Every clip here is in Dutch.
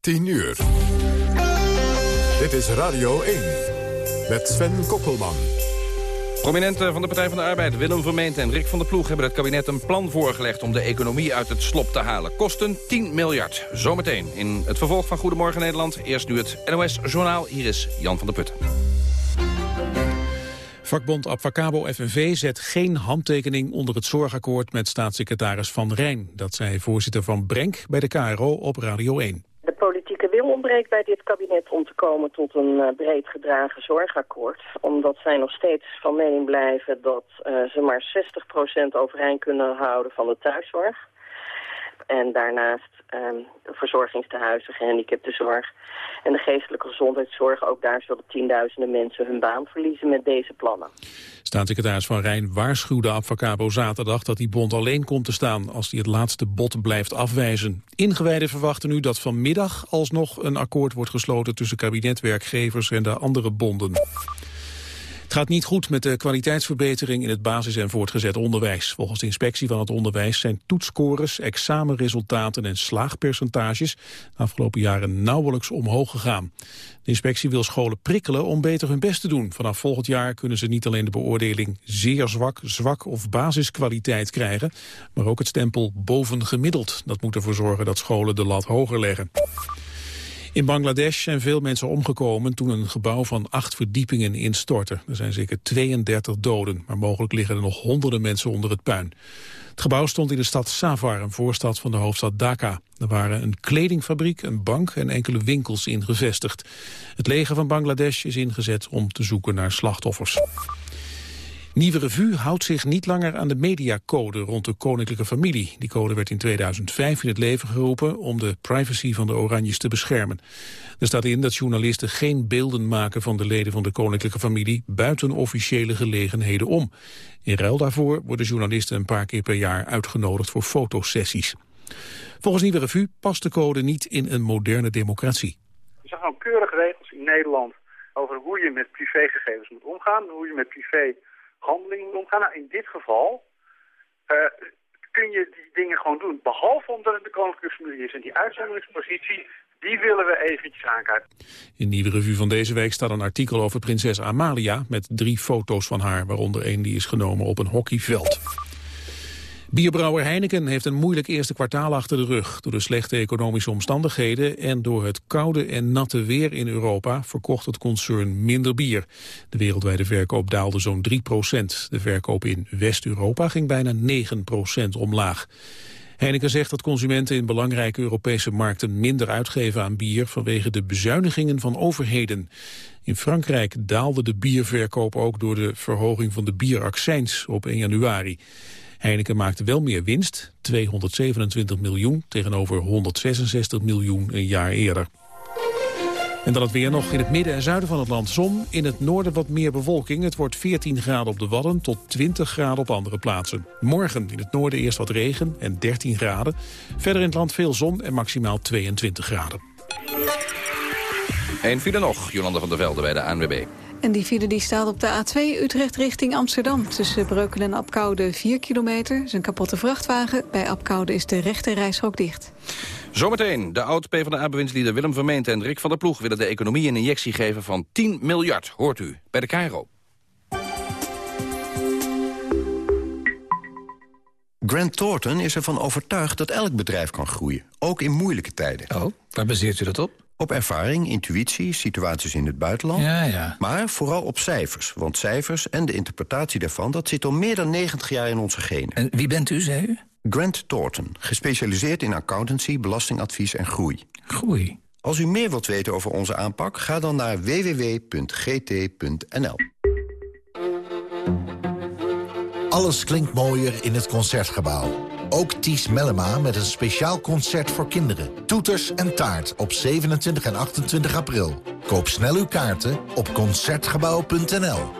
10 uur. Dit is Radio 1 met Sven Kokkelman. Prominenten van de Partij van de Arbeid, Willem Vermeent en Rick van der Ploeg... hebben het kabinet een plan voorgelegd om de economie uit het slop te halen. Kosten 10 miljard. Zometeen in het vervolg van Goedemorgen Nederland. Eerst nu het NOS Journaal. Hier is Jan van der Putten. Vakbond Abfacabo FNV zet geen handtekening onder het zorgakkoord met staatssecretaris Van Rijn. Dat zei voorzitter Van Brenk bij de KRO op Radio 1. De politieke wil ontbreekt bij dit kabinet om te komen tot een eh, breed gedragen zorgakkoord. Omdat zij nog steeds van mening blijven dat uh, ze maar 60% overeind kunnen houden van de thuiszorg. En daarnaast um, verzorgingstehuizen, gehandicaptenzorg en de geestelijke gezondheidszorg. Ook daar zullen tienduizenden mensen hun baan verliezen met deze plannen. Staatssecretaris Van Rijn waarschuwde Abfacabo zaterdag dat die bond alleen komt te staan als hij het laatste bod blijft afwijzen. Ingewijden verwachten nu dat vanmiddag alsnog een akkoord wordt gesloten tussen kabinetwerkgevers en de andere bonden. Het gaat niet goed met de kwaliteitsverbetering in het basis- en voortgezet onderwijs. Volgens de inspectie van het onderwijs zijn toetscores, examenresultaten en slaagpercentages de afgelopen jaren nauwelijks omhoog gegaan. De inspectie wil scholen prikkelen om beter hun best te doen. Vanaf volgend jaar kunnen ze niet alleen de beoordeling zeer zwak, zwak of basiskwaliteit krijgen, maar ook het stempel bovengemiddeld. Dat moet ervoor zorgen dat scholen de lat hoger leggen. In Bangladesh zijn veel mensen omgekomen toen een gebouw van acht verdiepingen instortte. Er zijn zeker 32 doden, maar mogelijk liggen er nog honderden mensen onder het puin. Het gebouw stond in de stad Savar, een voorstad van de hoofdstad Dhaka. Er waren een kledingfabriek, een bank en enkele winkels in gevestigd. Het leger van Bangladesh is ingezet om te zoeken naar slachtoffers. Nieuwe Revue houdt zich niet langer aan de mediacode rond de koninklijke familie. Die code werd in 2005 in het leven geroepen om de privacy van de Oranjes te beschermen. Er staat in dat journalisten geen beelden maken van de leden van de koninklijke familie buiten officiële gelegenheden om. In ruil daarvoor worden journalisten een paar keer per jaar uitgenodigd voor fotosessies. Volgens Nieuwe Revue past de code niet in een moderne democratie. Er zijn gewoon keurige regels in Nederland over hoe je met privégegevens moet omgaan, hoe je met privé handeling moet omgaan. Nou, in dit geval uh, kun je die dingen gewoon doen. Behalve omdat het de koninklijke familie is. En die uitzonderingspositie, die willen we eventjes aankijken. In Nieuwe Revue van deze week staat een artikel over prinses Amalia... met drie foto's van haar, waaronder één die is genomen op een hockeyveld. Bierbrouwer Heineken heeft een moeilijk eerste kwartaal achter de rug. Door de slechte economische omstandigheden en door het koude en natte weer in Europa verkocht het concern minder bier. De wereldwijde verkoop daalde zo'n 3% De verkoop in West-Europa ging bijna 9% omlaag. Heineken zegt dat consumenten in belangrijke Europese markten minder uitgeven aan bier vanwege de bezuinigingen van overheden. In Frankrijk daalde de bierverkoop ook door de verhoging van de bieraccijns op 1 januari. Heineken maakte wel meer winst, 227 miljoen tegenover 166 miljoen een jaar eerder. En dan het weer nog in het midden en zuiden van het land zon. In het noorden wat meer bewolking. Het wordt 14 graden op de Wadden tot 20 graden op andere plaatsen. Morgen in het noorden eerst wat regen en 13 graden. Verder in het land veel zon en maximaal 22 graden. Een file nog, Jolanda van der Velde bij de ANWB. En die file die staat op de A2 Utrecht richting Amsterdam. Tussen Breukelen en Apkoude 4 kilometer. Is een kapotte vrachtwagen. Bij Apkoude is de rechte reishok dicht. Zometeen. De oud-PVDA-bewindslieden Willem Vermeent en Rick van der Ploeg... willen de economie een injectie geven van 10 miljard. Hoort u bij de Cairo. Grant Thornton is ervan overtuigd dat elk bedrijf kan groeien. Ook in moeilijke tijden. Oh, waar baseert u dat op? Op ervaring, intuïtie, situaties in het buitenland. Ja, ja. Maar vooral op cijfers. Want cijfers en de interpretatie daarvan... dat zit al meer dan 90 jaar in onze genen. En wie bent u, zei u? Grant Thornton, gespecialiseerd in accountancy, belastingadvies en groei. Groei. Als u meer wilt weten over onze aanpak... ga dan naar www.gt.nl. Alles klinkt mooier in het Concertgebouw. Ook Ties Mellema met een speciaal concert voor kinderen. Toeters en taart op 27 en 28 april. Koop snel uw kaarten op Concertgebouw.nl.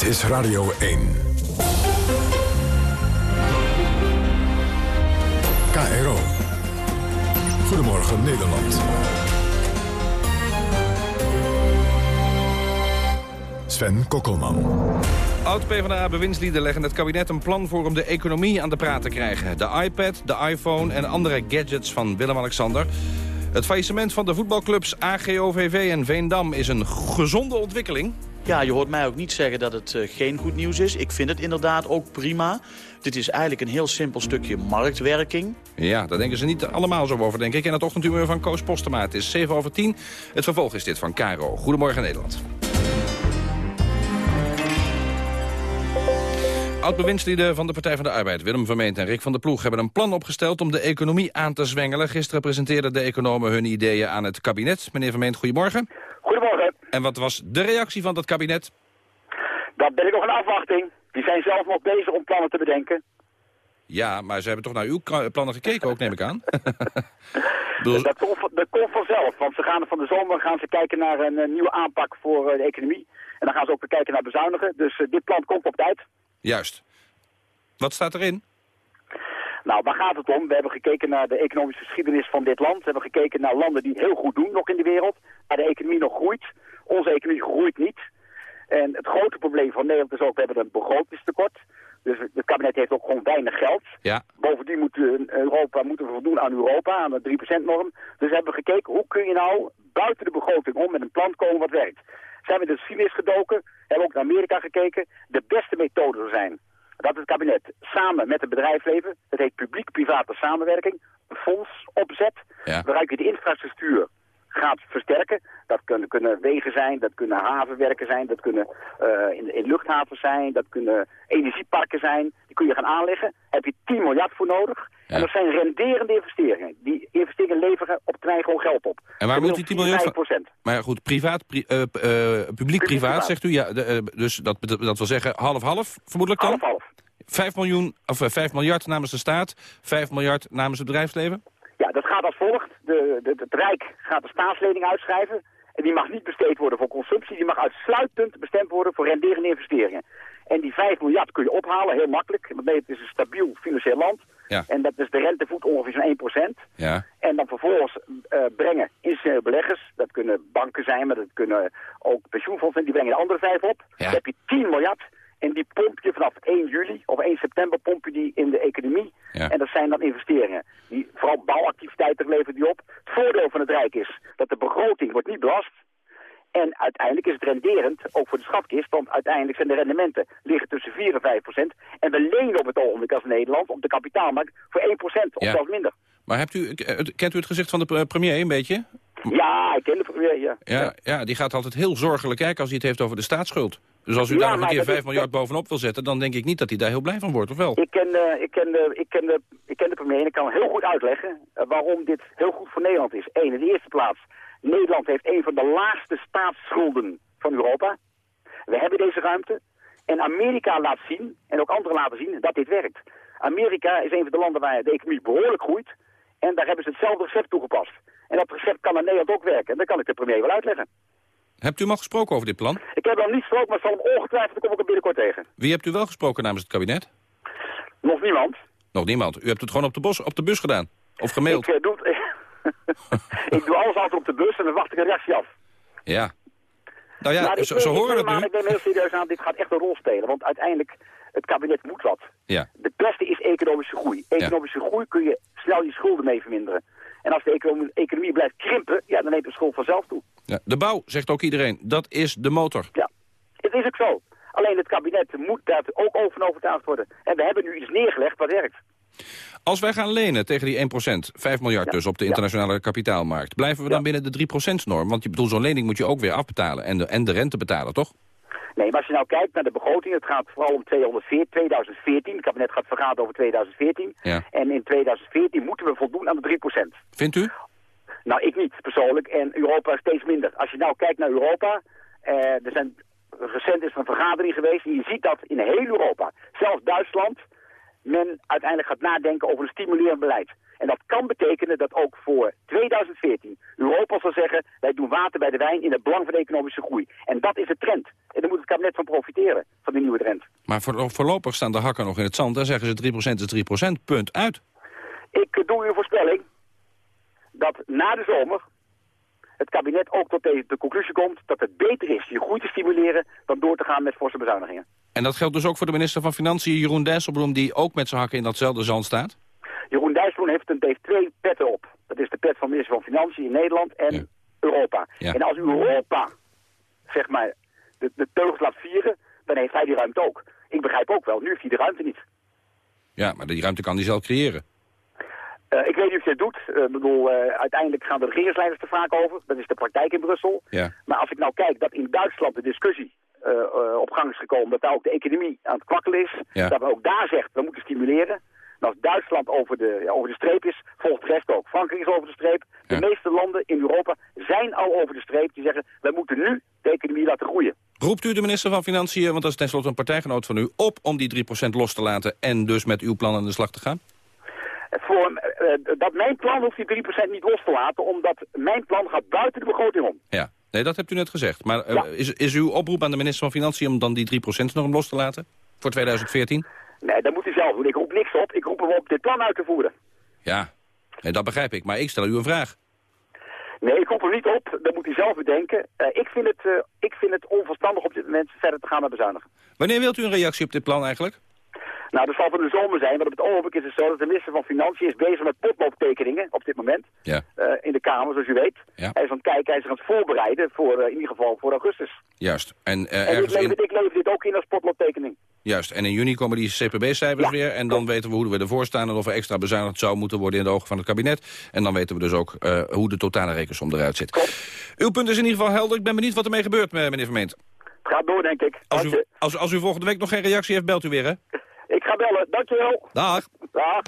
Dit is Radio 1. KRO. Goedemorgen Nederland. Sven Kokkelman. Oud-PVDA-bewindslieden leggen het kabinet een plan voor om de economie aan de praat te krijgen. De iPad, de iPhone en andere gadgets van Willem-Alexander. Het faillissement van de voetbalclubs AGOVV en Veendam is een gezonde ontwikkeling. Ja, je hoort mij ook niet zeggen dat het uh, geen goed nieuws is. Ik vind het inderdaad ook prima. Dit is eigenlijk een heel simpel stukje marktwerking. Ja, daar denken ze niet allemaal zo over, denk ik. En het ochtendhumeur van Koos Postema. Het is 7 over 10. Het vervolg is dit van Caro. Goedemorgen Nederland. Oud-bewindslieden van de Partij van de Arbeid, Willem Vermeent en Rick van der Ploeg... hebben een plan opgesteld om de economie aan te zwengelen. Gisteren presenteerden de economen hun ideeën aan het kabinet. Meneer Vermeent, goedemorgen. Goedemorgen. En wat was de reactie van dat kabinet? Dat ben ik nog een afwachting. Die zijn zelf nog bezig om plannen te bedenken. Ja, maar ze hebben toch naar uw plannen gekeken ook, neem ik aan? Dat, komt, dat komt vanzelf, want ze gaan van de zomer gaan ze kijken naar een, een nieuwe aanpak voor uh, de economie. En dan gaan ze ook weer kijken naar bezuinigen. Dus uh, dit plan komt op tijd. Juist. Wat staat erin? Nou, waar gaat het om? We hebben gekeken naar de economische geschiedenis van dit land. We hebben gekeken naar landen die het heel goed doen nog in de wereld. Waar de economie nog groeit. Onze economie groeit niet. En het grote probleem van Nederland is ook, we hebben een begrotingstekort. Dus het kabinet heeft ook gewoon weinig geld. Ja. Bovendien moet Europa, moeten we voldoen aan Europa, aan de 3%-norm. Dus hebben we gekeken, hoe kun je nou buiten de begroting om met een plan komen wat werkt. Zijn we in de geschiedenis gedoken, hebben ook naar Amerika gekeken. De beste methode zijn dat het kabinet samen met het bedrijfsleven, dat heet publiek-private samenwerking, een fonds opzet, ja. waaruit je de infrastructuur gaat versterken. Dat kunnen, kunnen wegen zijn, dat kunnen havenwerken zijn, dat kunnen uh, in, in luchthavens zijn, dat kunnen energieparken zijn. Die kun je gaan aanleggen. Daar heb je 10 miljard voor nodig. En dat zijn renderende investeringen. Die investeringen leveren op termijn gewoon geld op. En waar moet die 10 miljard van? Maar ja, goed, privaat, pri, uh, uh, publiek-privaat zegt u. Ja, de, dus dat, dat wil zeggen half-half, vermoedelijk dan? Half-half. 5, miljoen, of 5 miljard namens de staat, 5 miljard namens het bedrijfsleven? Ja, dat gaat als volgt. De, de, het Rijk gaat de staatslening uitschrijven. En die mag niet besteed worden voor consumptie. Die mag uitsluitend bestemd worden voor renderende investeringen. En die 5 miljard kun je ophalen, heel makkelijk. Want Nederland is een stabiel financieel land. Ja. En dat is de rentevoet ongeveer zo'n 1%. Ja. En dan vervolgens uh, brengen institutionele beleggers, dat kunnen banken zijn, maar dat kunnen ook pensioenfondsen, die brengen de andere vijf op. Ja. Dan heb je 10 miljard en die pomp je vanaf 1 juli of 1 september pomp je die in de economie. Ja. En dat zijn dan investeringen. Die, vooral bouwactiviteiten leveren die op. Het voordeel van het Rijk is dat de begroting wordt niet belast. En uiteindelijk is het renderend, ook voor de schatkist, want uiteindelijk zijn de rendementen liggen tussen 4 en 5 procent. En we lenen op het ogenblik als Nederland op de kapitaalmarkt voor 1 procent, of Ja. zelfs minder. Maar hebt u, kent u het gezicht van de premier een beetje? Ja, ik ken de premier, ja. Ja, ja, die gaat altijd heel zorgelijk kijken als hij het heeft over de staatsschuld. Dus als u Ja, daar nog een keer dat 5 is- miljard bovenop wil zetten... dan denk ik niet dat hij daar heel blij van wordt, of wel? Ik ken, eh, ik, ken de, ik, ken de, ik ken de premier en ik kan heel goed uitleggen eh, waarom dit heel goed voor Nederland is. Eén, in de eerste plaats, Nederland heeft een van de laagste staatsschulden van Europa. We hebben deze ruimte. En Amerika laat zien, en ook anderen laten zien, dat dit werkt. Amerika is een van de landen waar de economie behoorlijk groeit. En daar hebben ze hetzelfde recept toegepast. En dat recept kan in Nederland ook werken. En dat kan ik de premier wel uitleggen. Hebt u hem al gesproken over dit plan? Ik heb hem niet gesproken, maar zal hem ongetwijfeld, kom ik hem binnenkort tegen. Wie hebt u wel gesproken namens het kabinet? Nog niemand. Nog niemand. U hebt het gewoon op de, bos, op de bus gedaan? Of gemaild? Ik, eh, doe, ik doe alles altijd op de bus en dan wacht ik een reactie af. Ja. Nou ja, Maar ze, horen het nu. Ik neem heel serieus aan, dit gaat echt een rol spelen. Want uiteindelijk, het kabinet moet wat. Ja. De beste is economische groei. Economische groei kun je snel je schulden mee verminderen. En als de economie, economie blijft krimpen, ja, dan neemt de schuld vanzelf toe. Ja. De bouw, zegt ook iedereen, dat is de motor. Ja, het is ook zo. Alleen het kabinet moet daar ook over overtuigd worden. En we hebben nu iets neergelegd wat werkt. Als wij gaan lenen tegen die 1%, 5 miljard dus op de internationale kapitaalmarkt... blijven we dan binnen de 3%-norm? Want je bedoelt, zo'n lening moet je ook weer afbetalen en de, en de rente betalen, toch? Nee, maar als je nou kijkt naar de begroting, het gaat vooral om 214, 2014. Het kabinet gaat vergaderen over 2014. Ja. En in 2014 moeten we voldoen aan de 3%. Vindt u? Nou, ik niet persoonlijk. En Europa steeds minder. Als je nou kijkt naar Europa, eh, er zijn recent is er een vergadering geweest en je ziet dat in heel Europa, zelfs Duitsland, men uiteindelijk gaat nadenken over een stimulerend beleid. En dat kan betekenen dat ook voor 2014 Europa zal zeggen, wij doen water bij de wijn in het belang van de economische groei. En dat is de trend. En daar moet het kabinet van profiteren, van die nieuwe trend. Maar voor, voorlopig staan de hakken nog in het zand. Dan zeggen ze 3% is 3%, punt, uit. Ik eh, doe u een voorspelling dat na de zomer het kabinet ook tot de, de conclusie komt dat het beter is je groei te stimuleren dan door te gaan met forse bezuinigingen. En dat geldt dus ook voor de minister van Financiën, Jeroen Dijsselbloem... die ook met zijn hakken in datzelfde zand staat? Dijsselbloem heeft, een, heeft twee petten op. Dat is de pet van minister van Financiën in Nederland en Europa. Ja. En als Europa, zeg maar, de, de teugels laat vieren, dan heeft hij die ruimte ook. Ik begrijp ook wel, nu heeft hij de ruimte niet. Ja, maar die ruimte kan hij zelf creëren. Eh, ik weet niet of je het doet. Eh, Ik bedoel, eh, uiteindelijk gaan de regeringsleiders er vaak over. Dat is de praktijk in Brussel. Ja. Maar als ik nou kijk dat in Duitsland de discussie op gang is gekomen... dat daar ook de economie aan het kwakkelen is... Ja. dat men ook daar zegt, we moeten stimuleren... En als Duitsland over de, ja, over de streep is, volgt de rest ook. Frankrijk is over de streep. De meeste landen in Europa zijn al over de streep. Die zeggen, wij moeten nu de economie laten groeien. Roept u de minister van Financiën, want dat is tenslotte een partijgenoot van u... op om die 3% los te laten en dus met uw plan aan de slag te gaan? Voor, eh, dat mijn plan hoeft die 3% niet los te laten... omdat mijn plan gaat buiten de begroting om. Ja, nee, dat hebt u net gezegd. Maar eh, is, is uw oproep aan de minister van Financiën om dan die 3% los te laten? Voor 2014? Nee, dat moet hij zelf doen. Ik roep niks op. Ik roep hem op dit plan uit te voeren. Ja, nee, dat begrijp ik. Maar ik stel u een vraag. Nee, ik roep hem niet op. Dat moet hij zelf bedenken. Eh, ik, vind het, eh, ik vind het onverstandig op dit moment verder te gaan met bezuinigen. Wanneer wilt u een reactie op dit plan eigenlijk? Nou, dat zal van de zomer zijn, want op het ogenblik is het zo dat de minister van Financiën is bezig met potlooptekeningen op dit moment. Ja. eh, in de Kamer, zoals u weet. Ja. Hij is aan het kijken, hij is aan het voorbereiden voor, eh, in ieder geval voor augustus. Juist. En, eh, en ik lever, in, ik lever dit ook in als potlooptekening. juist. En in juni komen die CPB-cijfers weer. En dan weten we hoe we ervoor staan en of er extra bezuinigd zou moeten worden in de ogen van het kabinet. En dan weten we dus ook hoe de totale rekensom eruit zit. Uw punt is in ieder geval helder. Ik ben benieuwd wat ermee gebeurt, meneer Vermeent. Het gaat door, denk ik. Als u, als, als u volgende week nog geen reactie heeft, belt u weer, hè? Bellen. Dankjewel. Dag. Dag.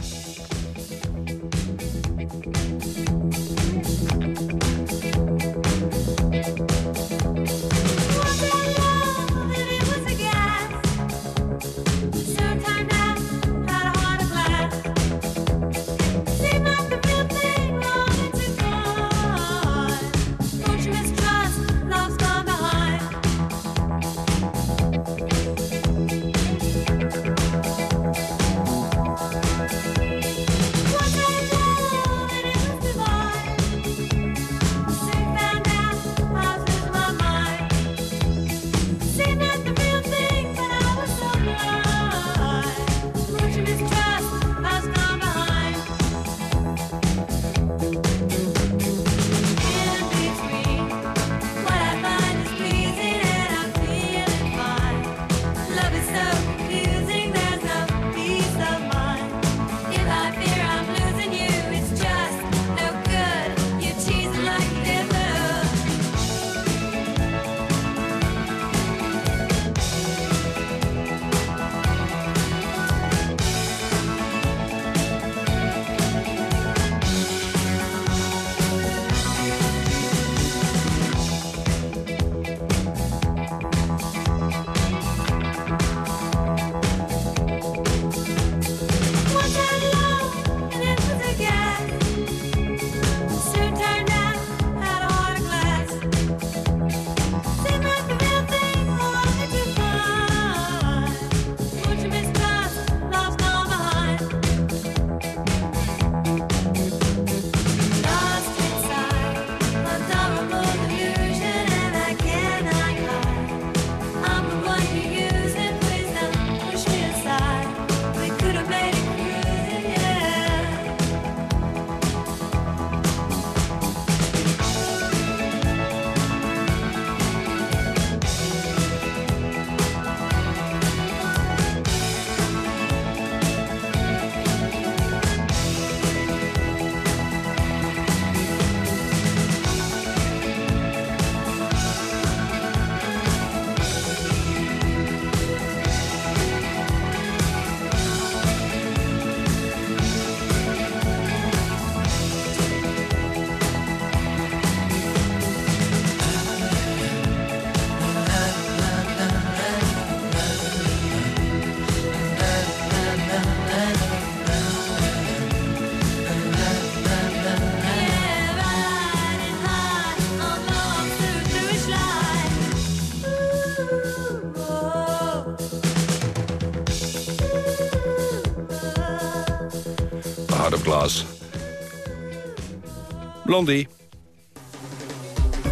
Blondie.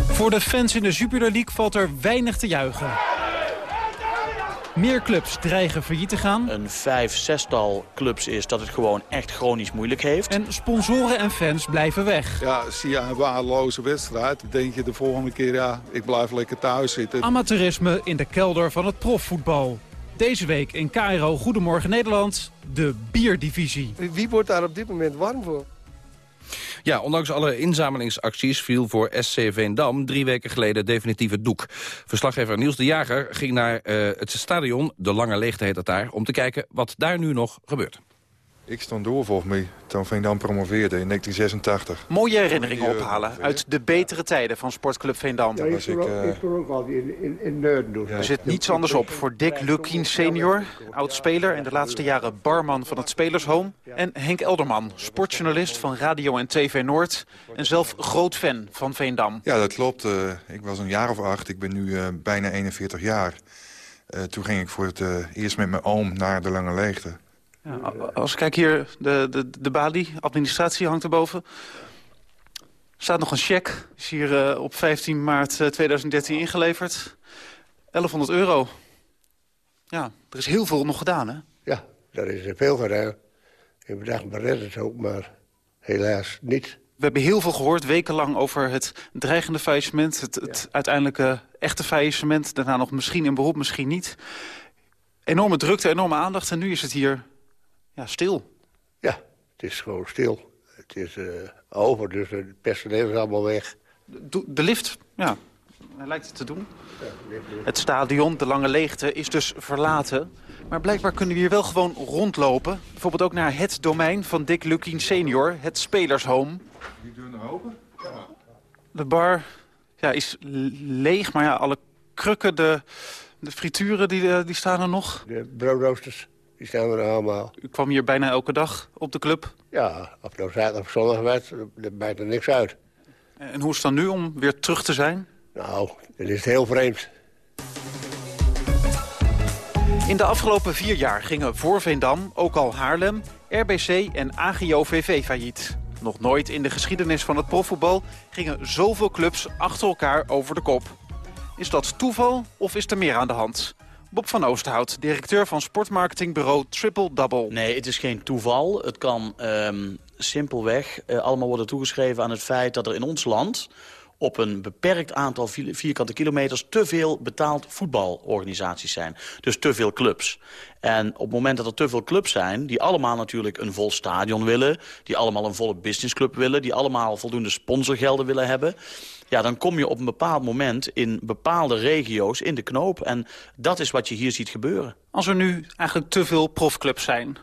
Voor de fans in de Jupiler League valt er weinig te juichen. Meer clubs dreigen failliet te gaan. Een vijf, zestal clubs is dat het gewoon echt chronisch moeilijk heeft. En sponsoren en fans blijven weg. Ja, zie je een waardeloze wedstrijd, denk je de volgende keer, ja, ik blijf lekker thuis zitten. Amateurisme in de kelder van het profvoetbal. Deze week in Cairo Goedemorgen Nederland, de bierdivisie. Wie wordt daar op dit moment warm voor? Ja, ondanks alle inzamelingsacties viel voor SC Veendam drie weken geleden definitief het doek. Verslaggever Niels de Jager ging naar uh, het stadion, de Lange Leegte heet het daar, om te kijken wat daar nu nog gebeurt. Ik stond door volgens mij toen Veendam promoveerde in 1986. Mooie herinneringen ophalen uit de betere tijden van sportclub Veendam. Ja, ik, ik, uh... ik ook al in, in, in Neuden. Er zit niets anders op voor Dick Lukien senior, oud-speler... en de laatste jaren barman van het Spelershome. En Henk Elderman, sportjournalist van Radio en TV Noord... en zelf groot fan van Veendam. Ja, dat klopt. Uh, ik was een jaar of acht. Ik ben nu uh, bijna 41 jaar. toen ging ik voor het eerst met mijn oom naar de Lange Leegte. Ja, als ik kijk hier, de, de, de balie, administratie hangt erboven. Er staat nog een cheque. Is hier uh, op 15 maart 2013 ingeleverd. 1100 euro. Ja, er is heel veel nog gedaan, hè? Ja, er is veel gedaan. Ik bedacht, maar red het ook, maar helaas niet. We hebben heel veel gehoord, wekenlang, over het dreigende faillissement. Het, het ja. uiteindelijke echte faillissement. Daarna nog misschien in beroep, misschien niet. Enorme drukte, enorme aandacht. En nu is het hier ja, stil. Ja, het is gewoon stil. Het is uh, over, dus het personeel is allemaal weg. De, de lift, ja, hij lijkt het te doen. Het stadion, de lange leegte, is dus verlaten. Maar blijkbaar kunnen we hier wel gewoon rondlopen. Bijvoorbeeld ook naar het domein van Dick Lukien senior, het spelershome. Die deur nog open? Ja. De bar ja, is leeg, maar ja, alle krukken, de, de frituren, die, die staan er nog. De broodroosters. Die staan er allemaal. U kwam hier bijna elke dag op de club? Ja, of nou zaterdag of zondag werd, er maakt er niks uit. En hoe is het dan nu om weer terug te zijn? Nou, het is heel vreemd. In de afgelopen vier jaar gingen voor Veendam, ook al Haarlem, RBC en AGOVV failliet. Nog nooit in de geschiedenis van het profvoetbal gingen zoveel clubs achter elkaar over de kop. Is dat toeval of is er meer aan de hand? Bob van Oosterhout, directeur van sportmarketingbureau Triple Double. Nee, het is geen toeval. Het kan um, simpelweg uh, allemaal worden toegeschreven aan het feit dat er in ons land op een beperkt aantal vierkante kilometers te veel betaald voetbalorganisaties zijn. Dus te veel clubs. En op het moment dat er te veel clubs zijn... die allemaal natuurlijk een vol stadion willen... die allemaal een volle businessclub willen... die allemaal voldoende sponsorgelden willen hebben... ja, dan kom je op een bepaald moment in bepaalde regio's in de knoop. En dat is wat je hier ziet gebeuren. Als er nu eigenlijk te veel profclubs zijn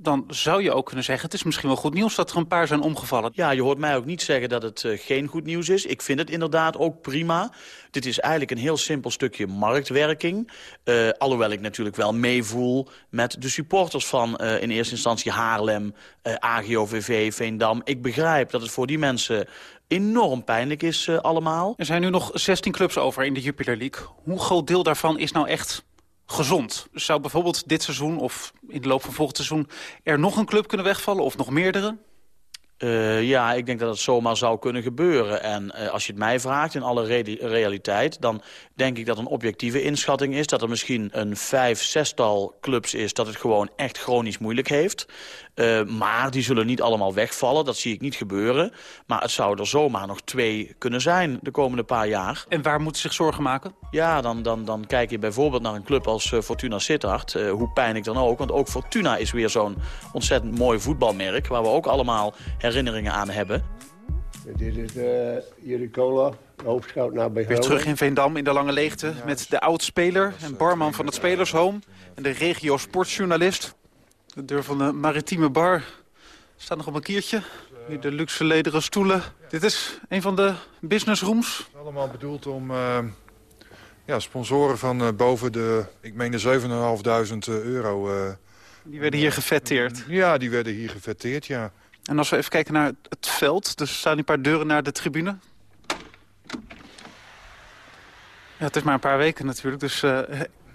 dan zou je ook kunnen zeggen... het is misschien wel goed nieuws dat er een paar zijn omgevallen. Ja, je hoort mij ook niet zeggen dat het uh, geen goed nieuws is. Ik vind het inderdaad ook prima. Dit is eigenlijk een heel simpel stukje marktwerking. Uh, alhoewel ik natuurlijk wel meevoel met de supporters van uh, in eerste instantie Haarlem... AGOVV, Veendam. Ik begrijp dat het voor die mensen enorm pijnlijk is allemaal. Er zijn nu nog 16 clubs over in de Jupiler League. Hoe groot deel daarvan is nou echt gezond. Zou bijvoorbeeld dit seizoen of in de loop van volgend seizoen... er nog een club kunnen wegvallen of nog meerdere? Uh, ja, ik denk dat het zomaar zou kunnen gebeuren. En uh, als je het mij vraagt in alle re realiteit... dan denk ik dat een objectieve inschatting is... dat er misschien een vijf, zestal clubs is... dat het gewoon echt chronisch moeilijk heeft. Uh, maar die zullen niet allemaal wegvallen, dat zie ik niet gebeuren. Maar het zou er zomaar nog twee kunnen zijn de komende paar jaar. En waar moeten ze zich zorgen maken? Ja, dan, dan, dan kijk je bijvoorbeeld naar een club als uh, Fortuna Sittard. Uh, hoe pijnlijk dan ook, want ook Fortuna is weer zo'n ontzettend mooi voetbalmerk... waar we ook allemaal herinneringen aan hebben. Dit is Juri Cola, hoofdscout naar bij Weer terug in Veendam in de lange leegte... met de oud-speler en barman van het Spelershome... en de regio sportjournalist de deur van de maritieme bar staat nog op een kiertje. Hier de luxe lederen stoelen. Dit is een van de business rooms. Allemaal bedoeld om uh, ja, sponsoren van uh, boven de, ik meen de 7.500 euro. Uh, die werden hier gefetteerd? Ja, die werden hier gefetteerd, ja. En als we even kijken naar het veld, dus er staan een paar deuren naar de tribune. Ja, het is maar een paar weken natuurlijk, dus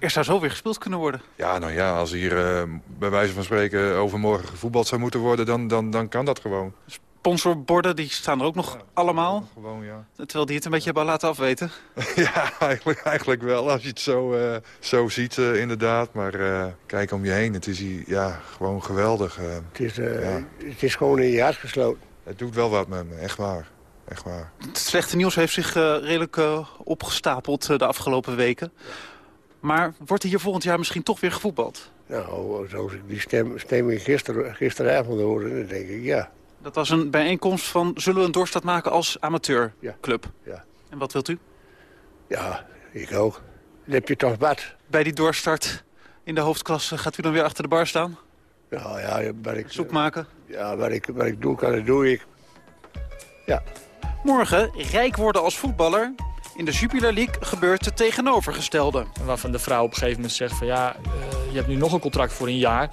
Er zou zo weer gespeeld kunnen worden. Ja, nou ja, als hier uh, bij wijze van spreken overmorgen gevoetbald zou moeten worden... dan, dan, dan kan dat gewoon. Sponsorborden, die staan er ook nog allemaal. Gewoon, ja. Terwijl die het een beetje hebben laten afweten. ja, eigenlijk, eigenlijk wel, als je het zo, uh, zo ziet uh, inderdaad. Maar kijk om je heen, het is hier ja, gewoon geweldig. het, is, ja. het is gewoon in je hart gesloten. Het doet wel wat met me, echt waar. Echt waar. Het slechte nieuws heeft zich redelijk opgestapeld de afgelopen weken. Maar wordt er hier volgend jaar misschien toch weer gevoetbald? Nou, zoals ik die stem, stemming gister, gisteravond hoorde, dan denk ik ja. Dat was een bijeenkomst van zullen we een doorstart maken als amateurclub? Ja. ja. En wat wilt u? Ja, ik ook. Dan heb je toch wat. Bij die doorstart in de hoofdklasse gaat u dan weer achter de bar staan? Ja, ja. Wat ik, Zoek maken? Ja, wat ik, wat ik doen kan, dat doe ik. Ja. Morgen rijk worden als voetballer in de Jupiler League gebeurt het tegenovergestelde. Waarvan de vrouw op een gegeven moment zegt van ja, uh, je hebt nu nog een contract voor een jaar.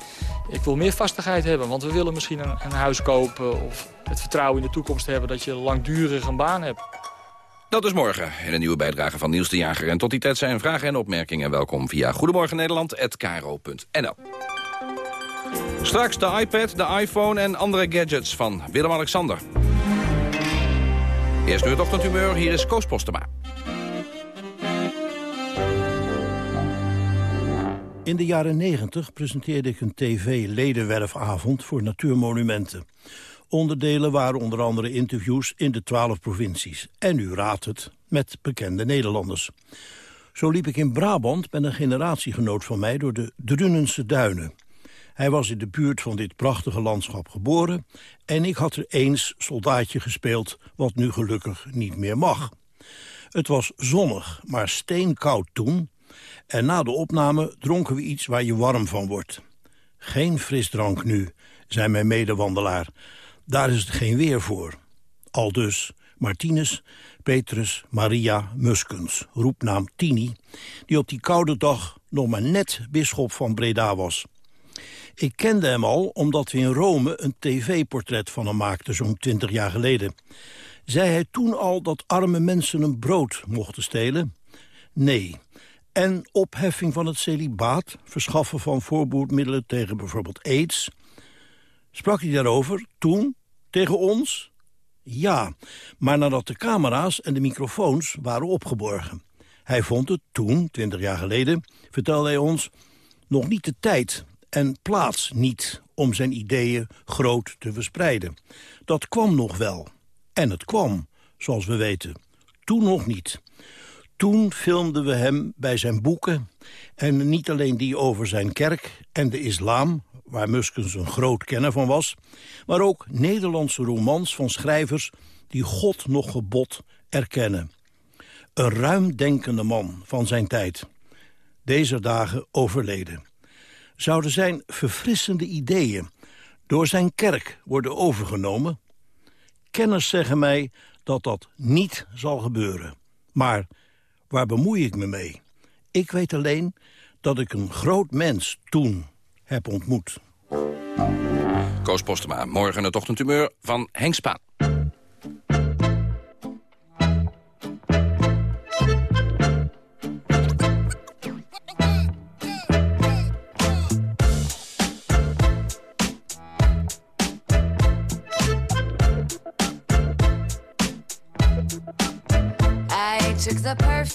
Ik wil meer vastigheid hebben, want we willen misschien een, een huis kopen... of het vertrouwen in de toekomst hebben dat je langdurig een baan hebt. Dat is morgen in een nieuwe bijdrage van Niels de Jager. En tot die tijd zijn vragen en opmerkingen welkom via Goedemorgen Nederland@kro.nl. Straks de iPad, de iPhone en andere gadgets van Willem-Alexander. Eerst nu het ochtendhumeur, hier is Koos Postema. In de jaren 90 presenteerde ik een tv-ledenwerfavond voor natuurmonumenten. Onderdelen waren onder andere interviews in de twaalf provincies. En u raadt het, met bekende Nederlanders. Zo liep ik in Brabant met een generatiegenoot van mij door de Drunense duinen. Hij was in de buurt van dit prachtige landschap geboren... en ik had er eens soldaatje gespeeld, wat nu gelukkig niet meer mag. Het was zonnig, maar steenkoud toen... En na de opname dronken we iets waar je warm van wordt. Geen frisdrank nu, zei mijn medewandelaar. Daar is het geen weer voor. Aldus Martinus, Petrus, Maria Muskens, roepnaam Tini... die op die koude dag nog maar net bisschop van Breda was. Ik kende hem al omdat we in Rome een tv-portret van hem maakten... zo'n twintig jaar geleden. Zei hij toen al dat arme mensen een brood mochten stelen? Nee, en opheffing van het celibaat, verschaffen van voorboedmiddelen tegen bijvoorbeeld aids. Sprak hij daarover toen, tegen ons? Ja, maar nadat de camera's en de microfoons waren opgeborgen. Hij vond het toen, twintig jaar geleden, vertelde hij ons... nog niet de tijd en plaats niet om zijn ideeën groot te verspreiden. Dat kwam nog wel. En het kwam, zoals we weten. Toen nog niet. Toen filmden we hem bij zijn boeken. En niet alleen die over zijn kerk en de islam, waar Muskens een groot kenner van was... maar ook Nederlandse romans van schrijvers die God nog gebod erkennen. Een ruimdenkende man van zijn tijd. Deze dagen overleden. Zouden zijn verfrissende ideeën door zijn kerk worden overgenomen? Kenners zeggen mij dat dat niet zal gebeuren. Maar Waar bemoei ik me mee? Ik weet alleen dat ik een groot mens toen heb ontmoet. Koos Postema, morgen het ochtendhumeur van Henk Spaan.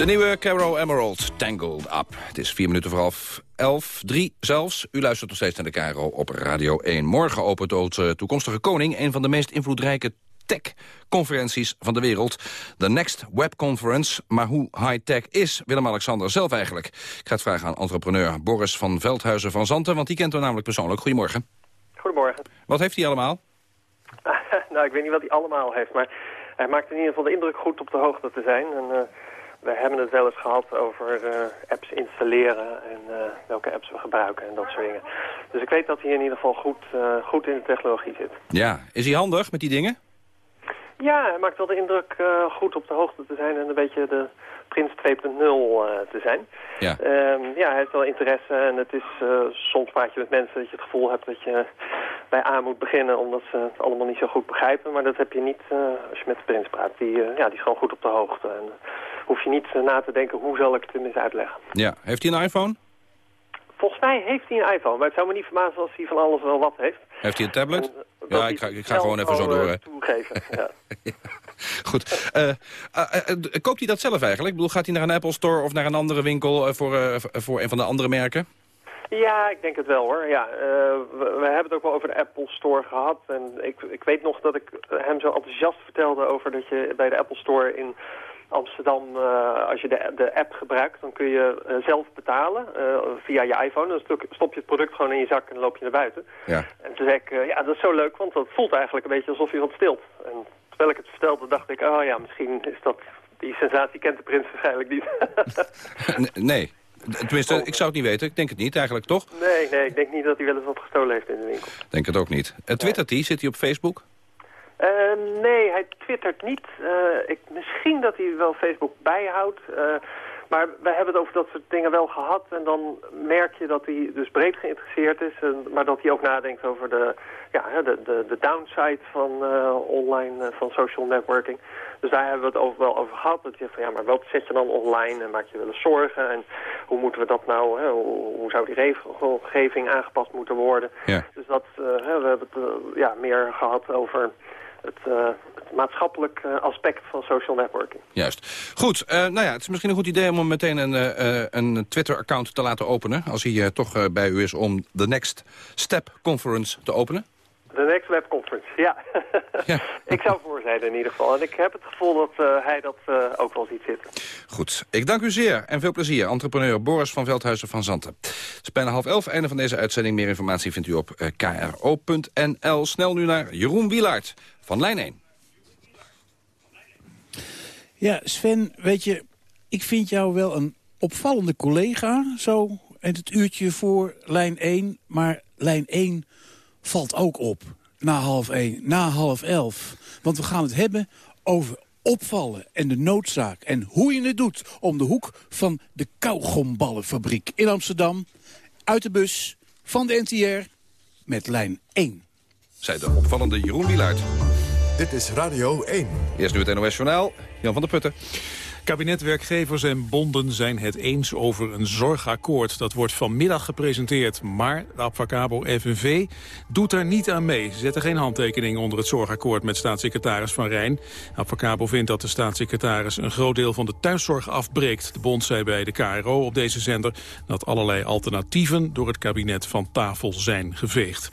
De nieuwe Caro Emerald, Tangled Up. Het is vier minuten voor half elf, drie zelfs. U luistert nog steeds naar de Caro op Radio 1. Morgen opent onze toekomstige koning... een van de meest invloedrijke tech-conferenties van de wereld. De Next Web Conference. Maar hoe high-tech is Willem-Alexander zelf eigenlijk? Ik ga het vragen aan entrepreneur Boris van Veldhuizen van Zanten... want die kent hem namelijk persoonlijk. Goedemorgen. Goedemorgen. Wat heeft hij allemaal? nou, ik weet niet wat hij allemaal heeft, maar hij maakt in ieder geval de indruk goed op de hoogte te zijn. En eh, we hebben het wel eens gehad over eh, apps installeren en eh, welke apps we gebruiken en dat soort dingen. Dus ik weet dat hij in ieder geval goed, eh, goed in de technologie zit. Ja, is hij handig met die dingen? Ja, hij maakt wel de indruk eh, goed op de hoogte te zijn en een beetje de prins 2.0 eh, te zijn. Ja. Ehm, ja, hij heeft wel interesse en het is eh, soms praat je met mensen dat je het gevoel hebt dat je bij A moet beginnen omdat ze het allemaal niet zo goed begrijpen. Maar dat heb je niet als je met de prins praat. Die, ja, die is gewoon goed op de hoogte. En hoef je niet na te denken hoe zal ik het hem eens uitleggen. Ja. Heeft hij een iPhone? Volgens mij heeft hij een iPhone, maar het zou me niet verbazen als hij van alles wel wat heeft. Heeft hij een tablet? dat Ja, ik ga, ik ga gewoon even zo door. eh, toegeven. ja. Goed. Eh, eh, eh, koopt hij dat zelf eigenlijk? Ik bedoel, gaat hij naar een Apple Store of naar een andere winkel eh, voor, eh, voor een van de andere merken? Ja, ik denk het wel hoor. Ja, eh, we, we hebben het ook wel over de Apple Store gehad. En ik, ik weet nog dat ik hem zo enthousiast vertelde over dat je bij de Apple Store in Amsterdam, eh, als je de, de app gebruikt, dan kun je eh, zelf betalen eh, via je iPhone. Dan stop je het product gewoon in je zak en dan loop je naar buiten. Ja. En toen zei ik, ja, dat is zo leuk, want dat voelt eigenlijk een beetje alsof je wat stilt. En terwijl ik het vertelde, dacht ik, oh ja, misschien is dat... Die sensatie kent de prins waarschijnlijk niet. Nee. Tenminste, ik zou het niet weten. Ik denk het niet eigenlijk, toch? nee, nee, ik denk niet dat hij wel eens wat gestolen heeft in de winkel. Denk het ook niet. Uh, twittert hij? Zit hij op Facebook? Eh, nee, hij twittert niet. Eh, ik, misschien dat hij wel Facebook bijhoudt. eh, maar we hebben het over dat soort dingen wel gehad. En dan merk je dat hij dus breed geïnteresseerd is. En, maar dat hij ook nadenkt over de, ja, de, de, de downside van online, van social networking. Dus daar hebben we het over, wel over gehad. Dat je van ja, maar wat zet je dan online en maak je wel eens zorgen? En hoe moeten we dat nou, hè, hoe, hoe zou die regelgeving aangepast moeten worden? Ja. Dus dat, hè, we hebben het ja, meer gehad over het, eh, het maatschappelijk aspect van social networking. Juist. Goed, eh, nou ja, het is misschien een goed idee om hem meteen een, eh, een Twitter-account te laten openen. Als hij toch bij u is om de Next Step Conference te openen. De Next Web Conference, ja. ik zou voor zijn in ieder geval. En ik heb het gevoel dat eh, hij dat eh, ook wel ziet zitten. Goed, ik dank u zeer en veel plezier. Entrepreneur Boris van Veldhuizen van Zanten. Het is bijna half elf, einde van deze uitzending. Meer informatie vindt u op eh, kro.nl. Snel nu naar Jeroen Wielaert van Lijn 1. Ja, Sven, weet je, ik vind jou wel een opvallende collega, zo in het uurtje voor lijn 1. Maar lijn 1 valt ook op na half 1, na half 11. Want we gaan het hebben over opvallen en de noodzaak. En hoe je het doet om de hoek van de kauwgomballenfabriek in Amsterdam. Uit de bus van de NTR met lijn 1. Zij de opvallende Jeroen Wielaert. Dit is Radio 1. Eerst nu het NOS Journaal. Jan van der Putten. Kabinet, werkgevers en bonden zijn het eens over een zorgakkoord. Dat wordt vanmiddag gepresenteerd. Maar de Abfacabo FNV doet er niet aan mee. Ze zetten geen handtekening onder het zorgakkoord met staatssecretaris Van Rijn. Abfacabo vindt dat de staatssecretaris een groot deel van de thuiszorg afbreekt. De bond zei bij de KRO op deze zender dat allerlei alternatieven door het kabinet van tafel zijn geveegd.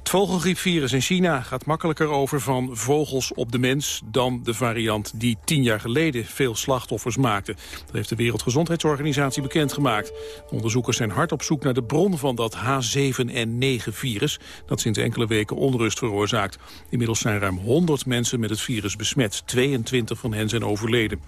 Het vogelgriepvirus in China gaat makkelijker over van vogels op de mens... dan de variant die tien jaar geleden veel slachtoffers maakte. Dat heeft de Wereldgezondheidsorganisatie bekendgemaakt. Onderzoekers zijn hard op zoek naar de bron van dat H7N9-virus... dat sinds enkele weken onrust veroorzaakt. Inmiddels zijn ruim 100 mensen met het virus besmet. 22 van hen zijn overleden.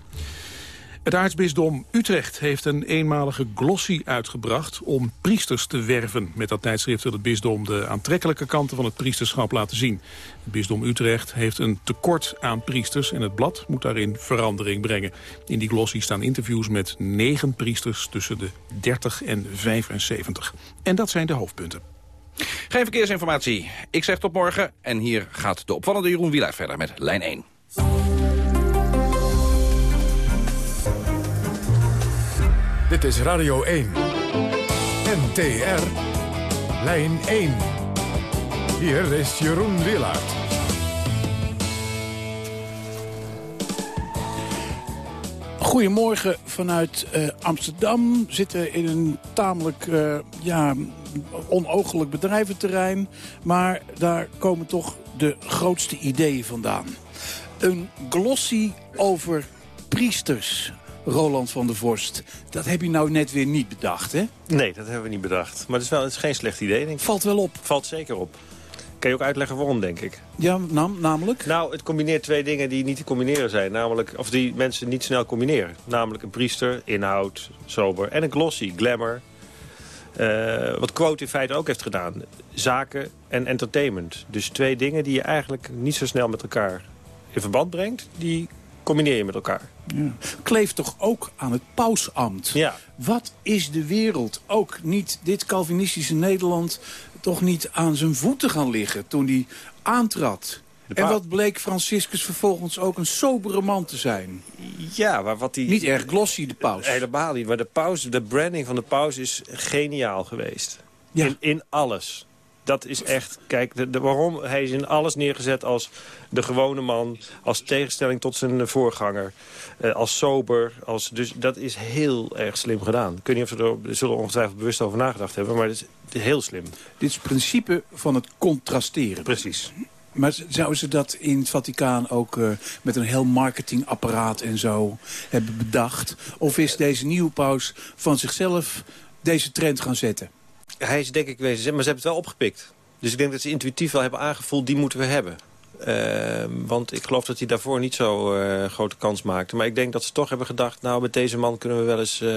Het aartsbisdom Utrecht heeft een eenmalige glossy uitgebracht om priesters te werven. Met dat tijdschrift wil het bisdom de aantrekkelijke kanten van het priesterschap laten zien. Het bisdom Utrecht heeft een tekort aan priesters en het blad moet daarin verandering brengen. In die glossy staan interviews met negen priesters tussen de 30 en 75. En dat zijn de hoofdpunten. Geen verkeersinformatie. Ik zeg tot morgen. En hier gaat de opvallende Jeroen Wielaert verder met lijn 1. Dit is Radio 1. NTR. Lijn 1. Hier is Jeroen Willaert. Goedemorgen vanuit uh, Amsterdam. Zitten in een tamelijk uh, ja, onogelijk bedrijventerrein. Maar daar komen toch de grootste ideeën vandaan. Een glossy over priesters. Roland van der Vorst. Dat heb je nou net weer niet bedacht, hè? Nee, dat hebben we niet bedacht. Maar het is, wel, het is geen slecht idee, denk ik. Valt wel op. Valt zeker op. Kan je ook uitleggen waarom, denk ik? Ja, nam, namelijk? Nou, het combineert twee dingen die niet te combineren zijn. Namelijk, of die mensen niet snel combineren. Namelijk een priester, inhoud, sober. En een glossy, glamour. Uh, wat Quote in feite ook heeft gedaan. Zaken en entertainment. Dus twee dingen die je eigenlijk niet zo snel met elkaar in verband brengt. Die combineer je met elkaar. Ja. Kleeft toch ook aan het pausambt. Ja. Wat is de wereld, ook niet dit Calvinistische Nederland... toch niet aan zijn voeten gaan liggen toen hij aantrad? En wat bleek Franciscus vervolgens ook een sobere man te zijn? Ja, maar wat die... Niet erg glossy, de paus. Helemaal niet, maar de paus, de branding van de paus is geniaal geweest. Ja. In, in alles dat is echt... Kijk, de, waarom? Hij is in alles neergezet als de gewone man. Als tegenstelling tot zijn voorganger. Eh, als sober. Als, dus dat is heel erg slim gedaan. Ik weet niet of ze er zullen ongetwijfeld bewust over nagedacht hebben. Maar het is heel slim. Dit is het principe van het contrasteren. Precies. Maar zouden ze dat in het Vaticaan ook uh, met een heel marketingapparaat en zo hebben bedacht? Of is deze nieuwe paus van zichzelf deze trend gaan zetten? Hij is denk ik wezen, maar ze hebben het wel opgepikt. Dus ik denk dat ze intuïtief wel hebben aangevoeld, die moeten we hebben. Uh, want ik geloof dat hij daarvoor niet zo uh, grote kans maakte. Maar ik denk dat ze toch hebben gedacht... nou, met deze man kunnen we wel eens uh,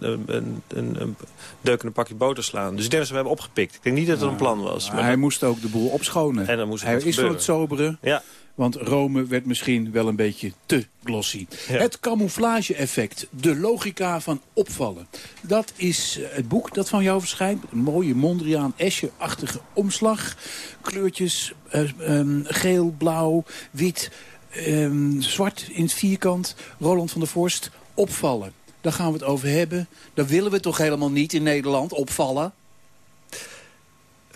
een, een, een, deuk in een pakje boter slaan. Dus ik denk dat ze hebben opgepikt. Ik denk niet dat het een plan was. Maar, hij moest ook de boel opschonen. En dan moest hij is van het sobere. Ja. Want Rome werd misschien wel een beetje te glossy. Het camouflage-effect, de logica van opvallen. Dat is eh, het boek dat van jou verschijnt. Een mooie Mondriaan Escher-achtige omslag. Kleurtjes, uh, um, geel, blauw, wit, um, zwart in het vierkant. Roland van der Vorst, opvallen. Daar gaan we het over hebben. Daar willen we toch helemaal niet in Nederland, opvallen?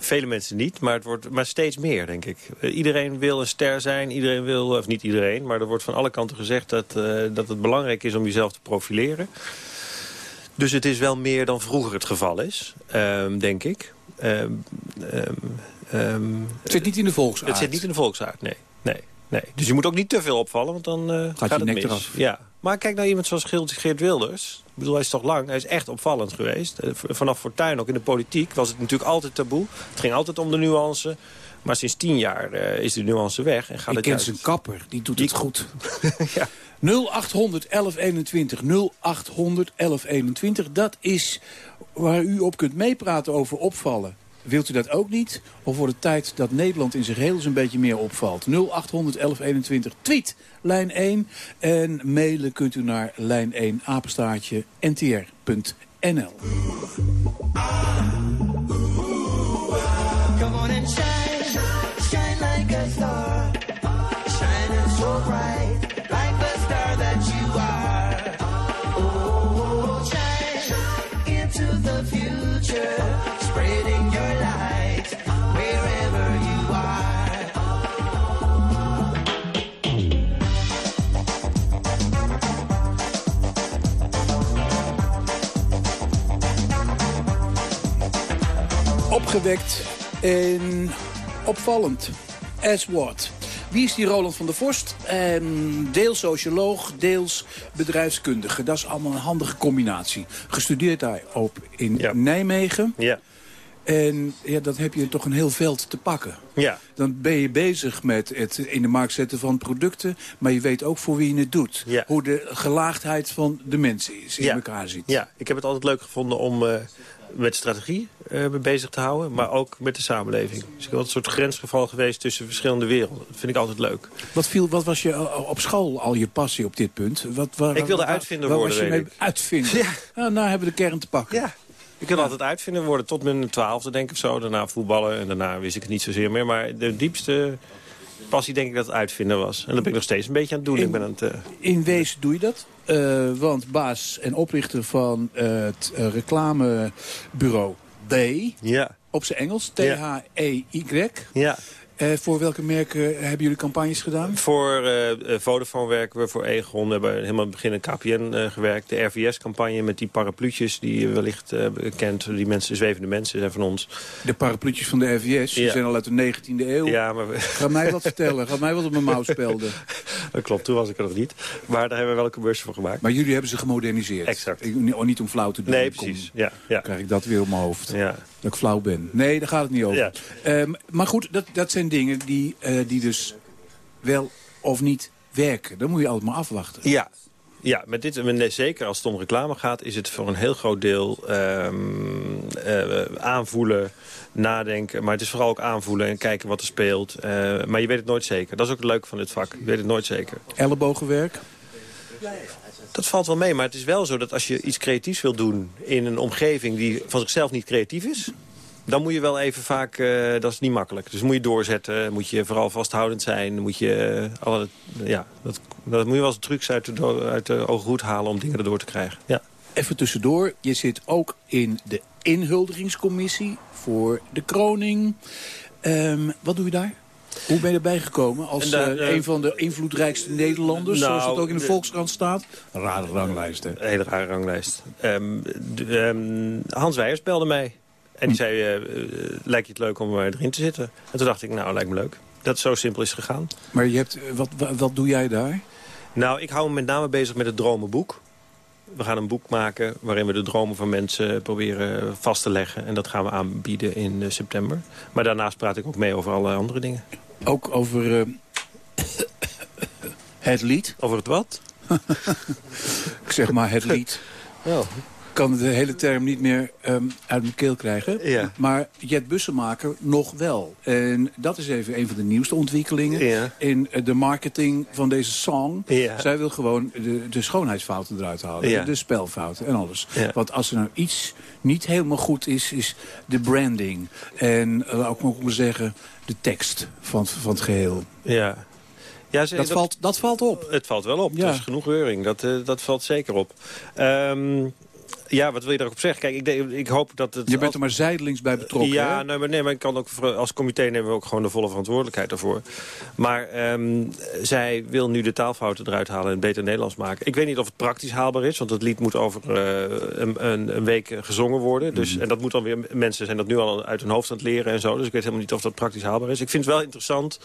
Vele mensen niet, maar, het wordt, maar steeds meer, denk ik. Uh, iedereen wil een ster zijn, iedereen wil, of niet iedereen... maar er wordt van alle kanten gezegd dat, uh, dat het belangrijk is om jezelf te profileren. Dus het is wel meer dan vroeger het geval is, um, denk ik. Um, um, het zit niet in de volksaard? Het zit niet in de volksaard, nee. nee, nee. Dus je moet ook niet te veel opvallen, want dan uh, gaat, gaat het mis. Eraf. Ja. Maar kijk naar iemand zoals Geert Wilders. Ik bedoel, hij is toch lang, hij is echt opvallend geweest. Eh, vanaf Fortuyn, ook in de politiek, was het natuurlijk altijd taboe. Het ging altijd om de nuance. Maar sinds tien jaar uh, is de nuance weg. En gaat Ik ken zijn kapper, die doet Die- het goed. ja. 0800 1121, 0800 1121, dat is waar u op kunt meepraten over opvallen. Wilt u dat ook niet? Of wordt het tijd dat Nederland in zich heel eens een beetje meer opvalt? 0800 1121, tweet lijn 1. En mailen kunt u naar lijn 1 apenstaartje ntr.nl. Come on and shine, shine like a star. Opgewekt en opvallend. As what? Wie is die Roland van der Vorst? Ehm, deels socioloog, deels bedrijfskundige. Dat is allemaal een handige combinatie. Gestudeerd daar op in Nijmegen. Ja. En ja, dan heb je toch een heel veld te pakken. Ja. Dan ben je bezig met het in de markt zetten van producten... maar je weet ook voor wie je het doet. Ja. Hoe de gelaagdheid van de mensen is, in Ja. elkaar zit. Ja, ik heb het altijd leuk gevonden om eh, met strategie eh, bezig te houden, maar ook met de samenleving. Dus ik ben altijd een soort grensgeval geweest tussen verschillende werelden. Dat vind ik altijd leuk. Wat, viel, wat was je eh, op school al je passie op dit punt? Wat, waar, Ik wilde waar- uitvinder waar worden, was je mee uitvinden? Ja. Nou, nou hebben we de kern te pakken. Ja. Ik wilde altijd uitvinder worden, tot mijn twaalfde denk ik of zo. Daarna voetballen en daarna wist ik het niet zozeer meer. Maar de diepste passie denk ik dat het uitvinden was. En dat ben ik nog steeds een beetje aan het doen. Ik ben aan het, eh, In wezen doe je dat. Eh, want baas en oprichter van eh, het reclamebureau D. Ja. Op zijn Engels. T-H-E-Y. Ja. Eh, voor welke merken hebben jullie campagnes gedaan? Voor eh, Vodafone werken we, voor Egon. We hebben helemaal in het begin in KPN gewerkt. De RVS-campagne met die parapluutjes die je wellicht kent. Die mensen, zwevende mensen zijn van ons. De parapluutjes van de RVS. Die zijn al uit de 19e eeuw. Ja, maar... we- Ga mij wat vertellen. Ga mij wat op mijn mouw spelden. dat klopt, toen was ik er nog niet. Maar daar hebben we wel een commercial voor gemaakt. Maar jullie hebben ze gemoderniseerd. Exact. Ik, niet- oh, niet om flauw te doen. Nee, Kom, precies. Ja, ja. krijg ik dat weer op mijn hoofd. Ja. Dat ik flauw ben. Nee, daar gaat het niet over. Ja. Ehm, maar goed, dat, dat zijn dingen die, eh, die dus wel of niet werken. Dan moet je altijd maar afwachten. Ja. Ja, met dit, met- zeker als het om reclame gaat... is het voor een heel groot deel ehm, eh, aanvoelen, nadenken. Maar het is vooral ook aanvoelen en kijken wat er speelt. Eh, maar je weet het nooit zeker. Dat is ook het leuke van dit vak. Je weet het nooit zeker. Ellebogenwerk? Dat valt wel mee, maar het is wel zo dat als je iets creatiefs wil doen... in een omgeving die van zichzelf niet creatief is... dan moet je wel even vaak, eh, dat is niet makkelijk. Dus moet je doorzetten, moet je vooral vasthoudend zijn... moet je, eh, alle, ja, dat, dat moet je wel eens trucs uit de, uit ooghoed halen om dingen erdoor te krijgen. Ja. Even tussendoor, je zit ook in de inhuldigingscommissie voor de kroning. Ehm, wat doe je daar? Hoe ben je erbij gekomen als daar, eh, eh, een van de invloedrijkste Nederlanders? zoals nou, het ook in de Volkskrant staat. Een rare ranglijst, hè? Een hele rare ranglijst. Ehm, ehm, Hans Weijers belde mij. En die zei, eh, lijkt je het leuk om erin te zitten? En toen dacht ik, nou, lijkt me leuk. Dat zo simpel is gegaan. Maar je hebt, wat, wat, wat doe jij daar? Nou, ik hou me met name bezig met het dromenboek. We gaan een boek maken waarin we de dromen van mensen proberen vast te leggen. En dat gaan we aanbieden in september. Maar daarnaast praat ik ook mee over alle andere dingen. Ook over eh, het lied? Over het wat? ik zeg maar het lied. Oh. Ik kan de hele term niet meer ehm, uit mijn keel krijgen. Ja. Maar Jet Bussemaker nog wel. En dat is even een van de nieuwste ontwikkelingen Ja. in eh, de marketing van deze song. Ja. Zij wil gewoon de, de schoonheidsfouten eruit halen. De spelfouten en alles. Want als er nou iets niet helemaal goed is, is de branding. En eh, ook nog maar zeggen, de tekst van, van het geheel. Ja. Ja, ze- Dat, valt, dat valt op. Het valt wel op. Ja. Er is genoeg reuring. Dat, eh, dat valt zeker op. Ehm, ja, wat wil je daarop zeggen? Kijk, ik, denk- ik hoop dat het... Je bent als- er maar zijdelings bij betrokken. Ja, nee, maar, nee, maar ik kan ook, als comité nemen we ook gewoon de volle verantwoordelijkheid daarvoor. Maar ehm, zij wil nu de taalfouten eruit halen en beter Nederlands maken. Ik weet niet of het praktisch haalbaar is, want het lied moet over eh, een, een, een week gezongen worden. Dus, Mhm. En dat moet dan weer, mensen zijn dat nu al uit hun hoofd aan het leren en zo. Dus ik weet helemaal niet of dat praktisch haalbaar is. Ik vind het wel interessant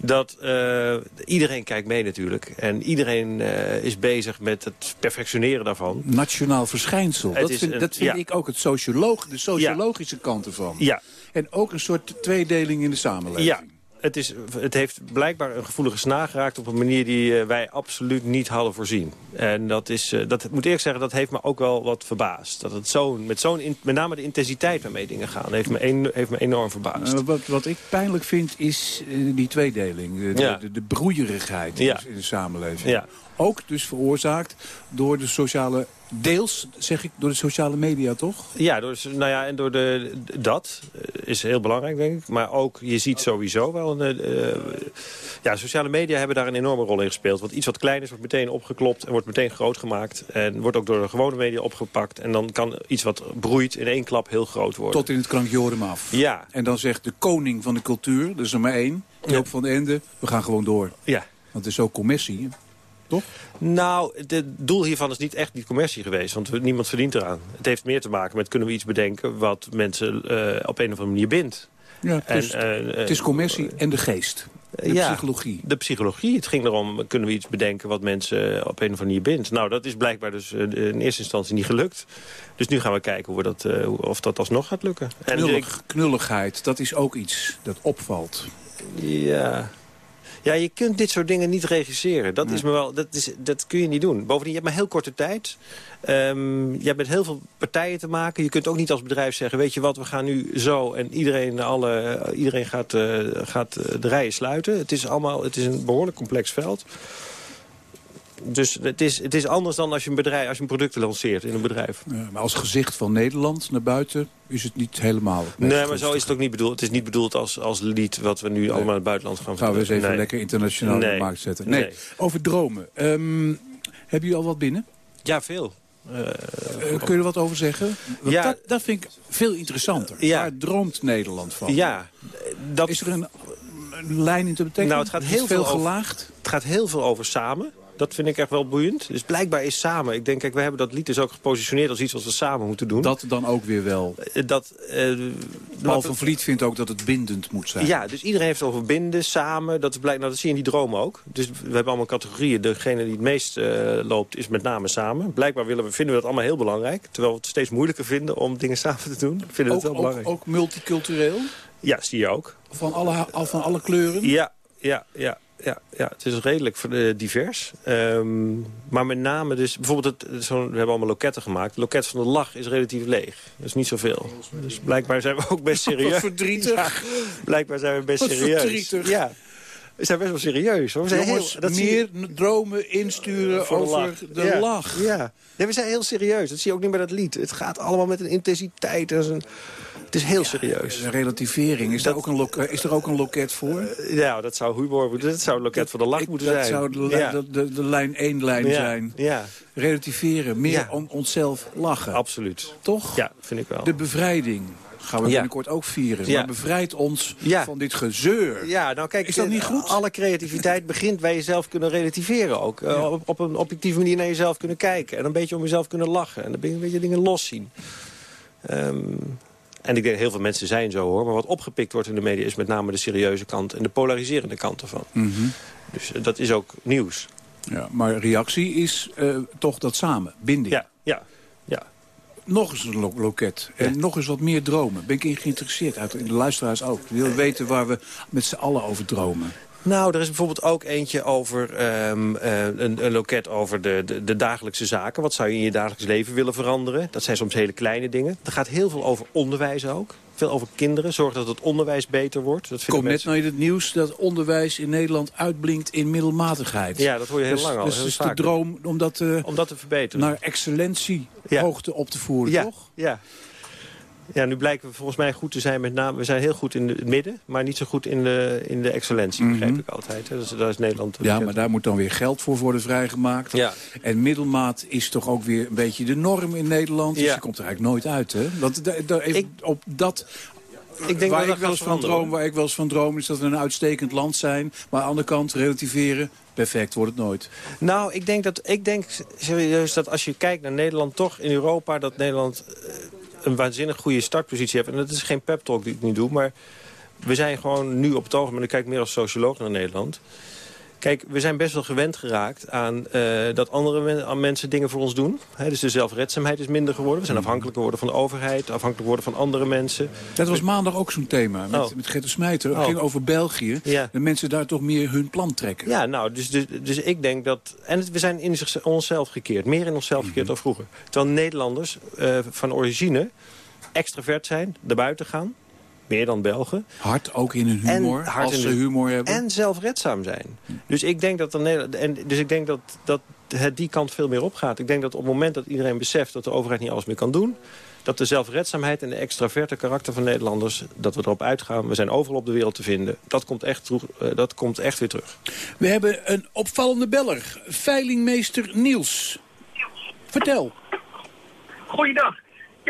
dat eh, iedereen kijkt mee natuurlijk. En iedereen eh, is bezig met het perfectioneren daarvan. nationaal verschijnsel. Het Dat vind, een- dat vind ja. ik ook het socioloog, de sociologische kant ervan. Ja. En ook een soort tweedeling in de samenleving. Ja, het, is, het heeft blijkbaar een gevoelige snaar geraakt... op een manier die eh, wij absoluut niet hadden voorzien. En dat is, eh, dat ik moet eerlijk zeggen, dat heeft me ook wel wat verbaasd. Dat het zo, met, zo'n met name de intensiteit waarmee dingen gaan... heeft me, een, heeft me enorm verbaasd. Eh, wat, wat ik pijnlijk vind is die tweedeling. De, de- Ja. de, de broeierigheid Ja. in de samenleving. Ja. Ook dus veroorzaakt door de sociale... Deels, zeg ik, door de sociale media, toch? Ja, door, nou ja, en door de, dat eh, is heel belangrijk, denk ik. Maar ook, je ziet sowieso wel... Een, eh, eh, ja, sociale media hebben daar een enorme rol in gespeeld. Want iets wat klein is, wordt meteen opgeklopt en wordt meteen groot gemaakt. En wordt ook door de gewone media opgepakt. En dan kan iets wat broeit in één klap heel groot worden. Tot in het krankjorum af. Ja. En dan zegt de koning van de cultuur, dus er maar één... Joop van den Ende, we gaan gewoon door. Ja. Want het is ook commissie, toch? Nou, het doel hiervan is niet echt die commercie geweest. Want niemand verdient eraan. Het heeft meer te maken met kunnen we iets bedenken... wat mensen eh, op een of andere manier bindt. Ja, het, is, En, eh, het is commissie en de geest. De psychologie. De psychologie. Het ging erom, kunnen we iets bedenken wat mensen op een of andere manier bindt. Nou, dat is blijkbaar dus eh, in eerste instantie niet gelukt. Dus nu gaan we kijken hoe we dat, eh, of dat alsnog gaat lukken. En Knullig, knulligheid, dat is ook iets dat opvalt. Ja. Ja, je kunt dit soort dingen niet regisseren. Dat, is me wel, dat, is, dat kun je niet doen. Bovendien, je hebt maar heel korte tijd. Ehm, je hebt met heel veel partijen te maken. Je kunt ook niet als bedrijf zeggen... weet je wat, we gaan nu zo en iedereen, alle, iedereen gaat, eh, gaat eh, de rijen sluiten. Het is, allemaal, het is een behoorlijk complex veld. Dus het is, het is anders dan als je een bedrijf, als je een product lanceert in een bedrijf. Ja, maar als gezicht van Nederland naar buiten is het niet helemaal het Nee, maar zo is het ook niet bedoeld. Het is niet bedoeld als, als lied wat we nu allemaal in het buitenland gaan Gaan we eens even Nee. lekker internationaal in de Nee. markt zetten. Nee, Nee. over dromen. Ehm, hebben jullie al wat binnen? Ja, veel. Eh, kun je er wat over zeggen? Want Ja. dat, dat vind ik veel interessanter. Ja. Waar droomt Nederland van? Ja, dat... Is er een, een lijn in te betekenen? Nou, het gaat heel veel over- gelaagd. Het gaat heel veel over samen. Dat vind ik echt wel boeiend. Dus blijkbaar is samen. Ik denk, kijk, we hebben dat lied dus ook gepositioneerd als iets wat we samen moeten doen. Dat dan ook weer wel. Eh, Dat, eh, Paul van Vliet vindt ook dat het bindend moet zijn. Ja, dus iedereen heeft het over binden, samen. Dat, is blijk, nou, dat zie je in die dromen ook. Dus we hebben allemaal categorieën. Degene die het meest eh, loopt is met name samen. Blijkbaar willen we, vinden we dat allemaal heel belangrijk. Terwijl we het steeds moeilijker vinden om dingen samen te doen. Vinden we Ook, het wel ook, belangrijk. ook multicultureel? Ja, zie je ook. Van alle, al van alle kleuren? Ja, ja, ja. Ja, ja, het is redelijk eh, divers. Ehm, maar met name dus... Bijvoorbeeld, het, zo'n- we hebben allemaal loketten gemaakt. Het loket van de lach is relatief leeg. Dat is niet zoveel. Dus blijkbaar zijn we ook best serieus. Wat verdrietig. Ja, blijkbaar zijn we best Wat serieus. verdrietig. Ja. We zijn best wel serieus. Hoor. We zijn Jongens, heel, dat je- meer dromen insturen over de ja. lach. Ja. ja, we zijn heel serieus. Dat zie je ook niet bij dat lied. Het gaat allemaal met een intensiteit. En zo'n- het is heel serieus. Relativering, is, daar ook een is er ook een loket voor? Ja, dat zou humor moeten. Dat zou een loket van de lach moeten dat zijn. zou de, ja. de, de, de lijn 1 lijn Ja, zijn. Ja, Relativeren, meer om onszelf lachen. absoluut. Toch? Ja, vind ik wel. De bevrijding gaan we Ja. binnenkort ook vieren. Ja. Maar bevrijdt ons Ja. van dit gezeur. Ja, nou kijk, Is dat niet eh, goed? Alle creativiteit begint bij jezelf kunnen relativeren ook. Eh, op, op een objectieve manier naar jezelf kunnen kijken. En een beetje om jezelf kunnen lachen. En dan ben je een beetje dingen loszien. Ehm en ik denk heel veel mensen zijn zo hoor. Maar wat opgepikt wordt in de media is met name de serieuze kant en de polariserende kant ervan. Mhm. Dus eh, dat is ook nieuws. Ja, maar reactie is eh, toch dat samen, binding. Ja, ja, ja. Nog eens een lo- loket. En nog eens wat meer dromen. Ben ik in geïnteresseerd. Uit, de luisteraars ook. Die willen weten waar we met z'n allen over dromen. Nou, er is bijvoorbeeld ook eentje over ehm, eh, een, een loket over de, de, de dagelijkse zaken. Wat zou je in je dagelijks leven willen veranderen? Dat zijn soms hele kleine dingen. Er gaat heel veel over onderwijs ook. Veel over kinderen. Zorg dat het onderwijs beter wordt. Dat Komt net mensen... nou in het nieuws dat onderwijs in Nederland uitblinkt in middelmatigheid. Ja, dat hoor je heel dus, lang al, Dus het is de droom om dat, eh, Om dat te verbeteren. naar excellentiehoogte op te voeren, ja, toch? Ja. Ja, nu blijken we volgens mij goed te zijn met name... We zijn heel goed in het midden, maar niet zo goed in de, in de excellentie, begrijp ik altijd. hè. Dus daar is Nederland... Mhm. Ja, maar daar moet dan weer geld voor worden vrijgemaakt. Ja. En middelmaat is toch ook weer een beetje de norm in Nederland. Dus Ja. je komt er eigenlijk nooit uit, hè? Want op dat... Ik denk waar dat ik wel eens van droom, waar ik wel eens van droom, is dat we een uitstekend land zijn. Maar aan de andere kant relativeren, perfect wordt het nooit. Nou, ik denk, dat, ik denk serieus dat als je kijkt naar Nederland... toch in Europa dat Nederland eh, een waanzinnig goede startpositie heeft. En dat is geen pep talk die ik nu doe, maar we zijn gewoon nu op het ogenblik... en ik kijk meer als socioloog naar Nederland... Kijk, we zijn best wel gewend geraakt aan eh, dat andere men- aan mensen dingen voor ons doen. Dus de zelfredzaamheid is minder geworden. We zijn afhankelijk geworden van de overheid, afhankelijk geworden van andere mensen. Dat was maandag ook zo'n thema met, Oh. met Gerte Smijter. Het Oh. ging over België. Ja. De mensen daar toch meer hun plan trekken. Ja, nou, dus, dus, dus ik denk dat... En het- we zijn in zich- onszelf gekeerd. Meer in onszelf gekeerd dan vroeger. Terwijl Nederlanders eh, van origine extravert zijn, erbuiten gaan. Meer dan Belgen. Hard ook in hun humor, hard als in ze humor hebben. En zelfredzaam zijn. Dus ik denk dat, er Nederland, en, dus ik denk dat, dat het die kant veel meer opgaat. Ik denk dat op het moment dat iedereen beseft dat de overheid niet alles meer kan doen... dat de zelfredzaamheid en de extraverte karakter van Nederlanders... dat we erop uitgaan, we zijn overal op de wereld te vinden... dat komt echt, terug, eh, dat komt echt weer terug. We hebben een opvallende beller. Veilingmeester Niels. Vertel. Goeiedag.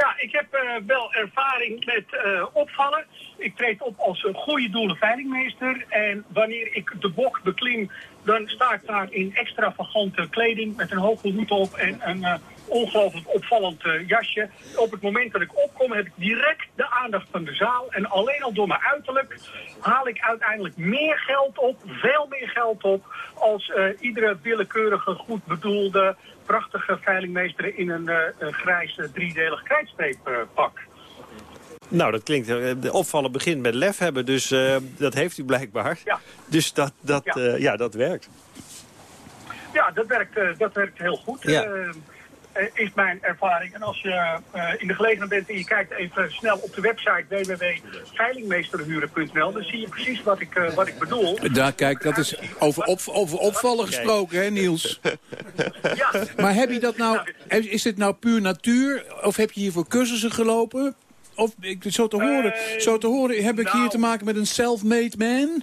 Ja, ik heb eh, wel ervaring met eh, opvallen. Ik treed op als een goede doelen veilingmeester. En wanneer ik de bok beklim, dan sta ik daar in extravagante kleding met een hoge hoed op en een, eh, ongelooflijk opvallend jasje. Op het moment dat ik opkom heb ik direct de aandacht van de zaal. En alleen al door mijn uiterlijk haal ik uiteindelijk meer geld op, veel meer geld op... als iedere willekeurige, goed bedoelde, prachtige veilingmeester in een, eh, grijs eh, driedelig krijtstreeppak. Nou, dat klinkt... eh, De opvallen begint met lef hebben, dus dat heeft u blijkbaar. Ja. Dus dat, dat, Ja. ja. ja, dat werkt. Ja, dat werkt, dat werkt heel goed. Ja. Eh, is mijn ervaring. En als je eh, in de gelegenheid bent en je kijkt even snel op de website www.veilingmeesterhuren.nl, dan zie je precies wat ik, eh, wat ik bedoel. Daar, kijk, dat is over, op, over opvallen gesproken, hè Niels? Maar heb je dat nou, is dit nou puur natuur? Of heb je hier voor cursussen gelopen? Of, ik, zo, te horen, zo te horen, heb ik hier te maken met een self-made man?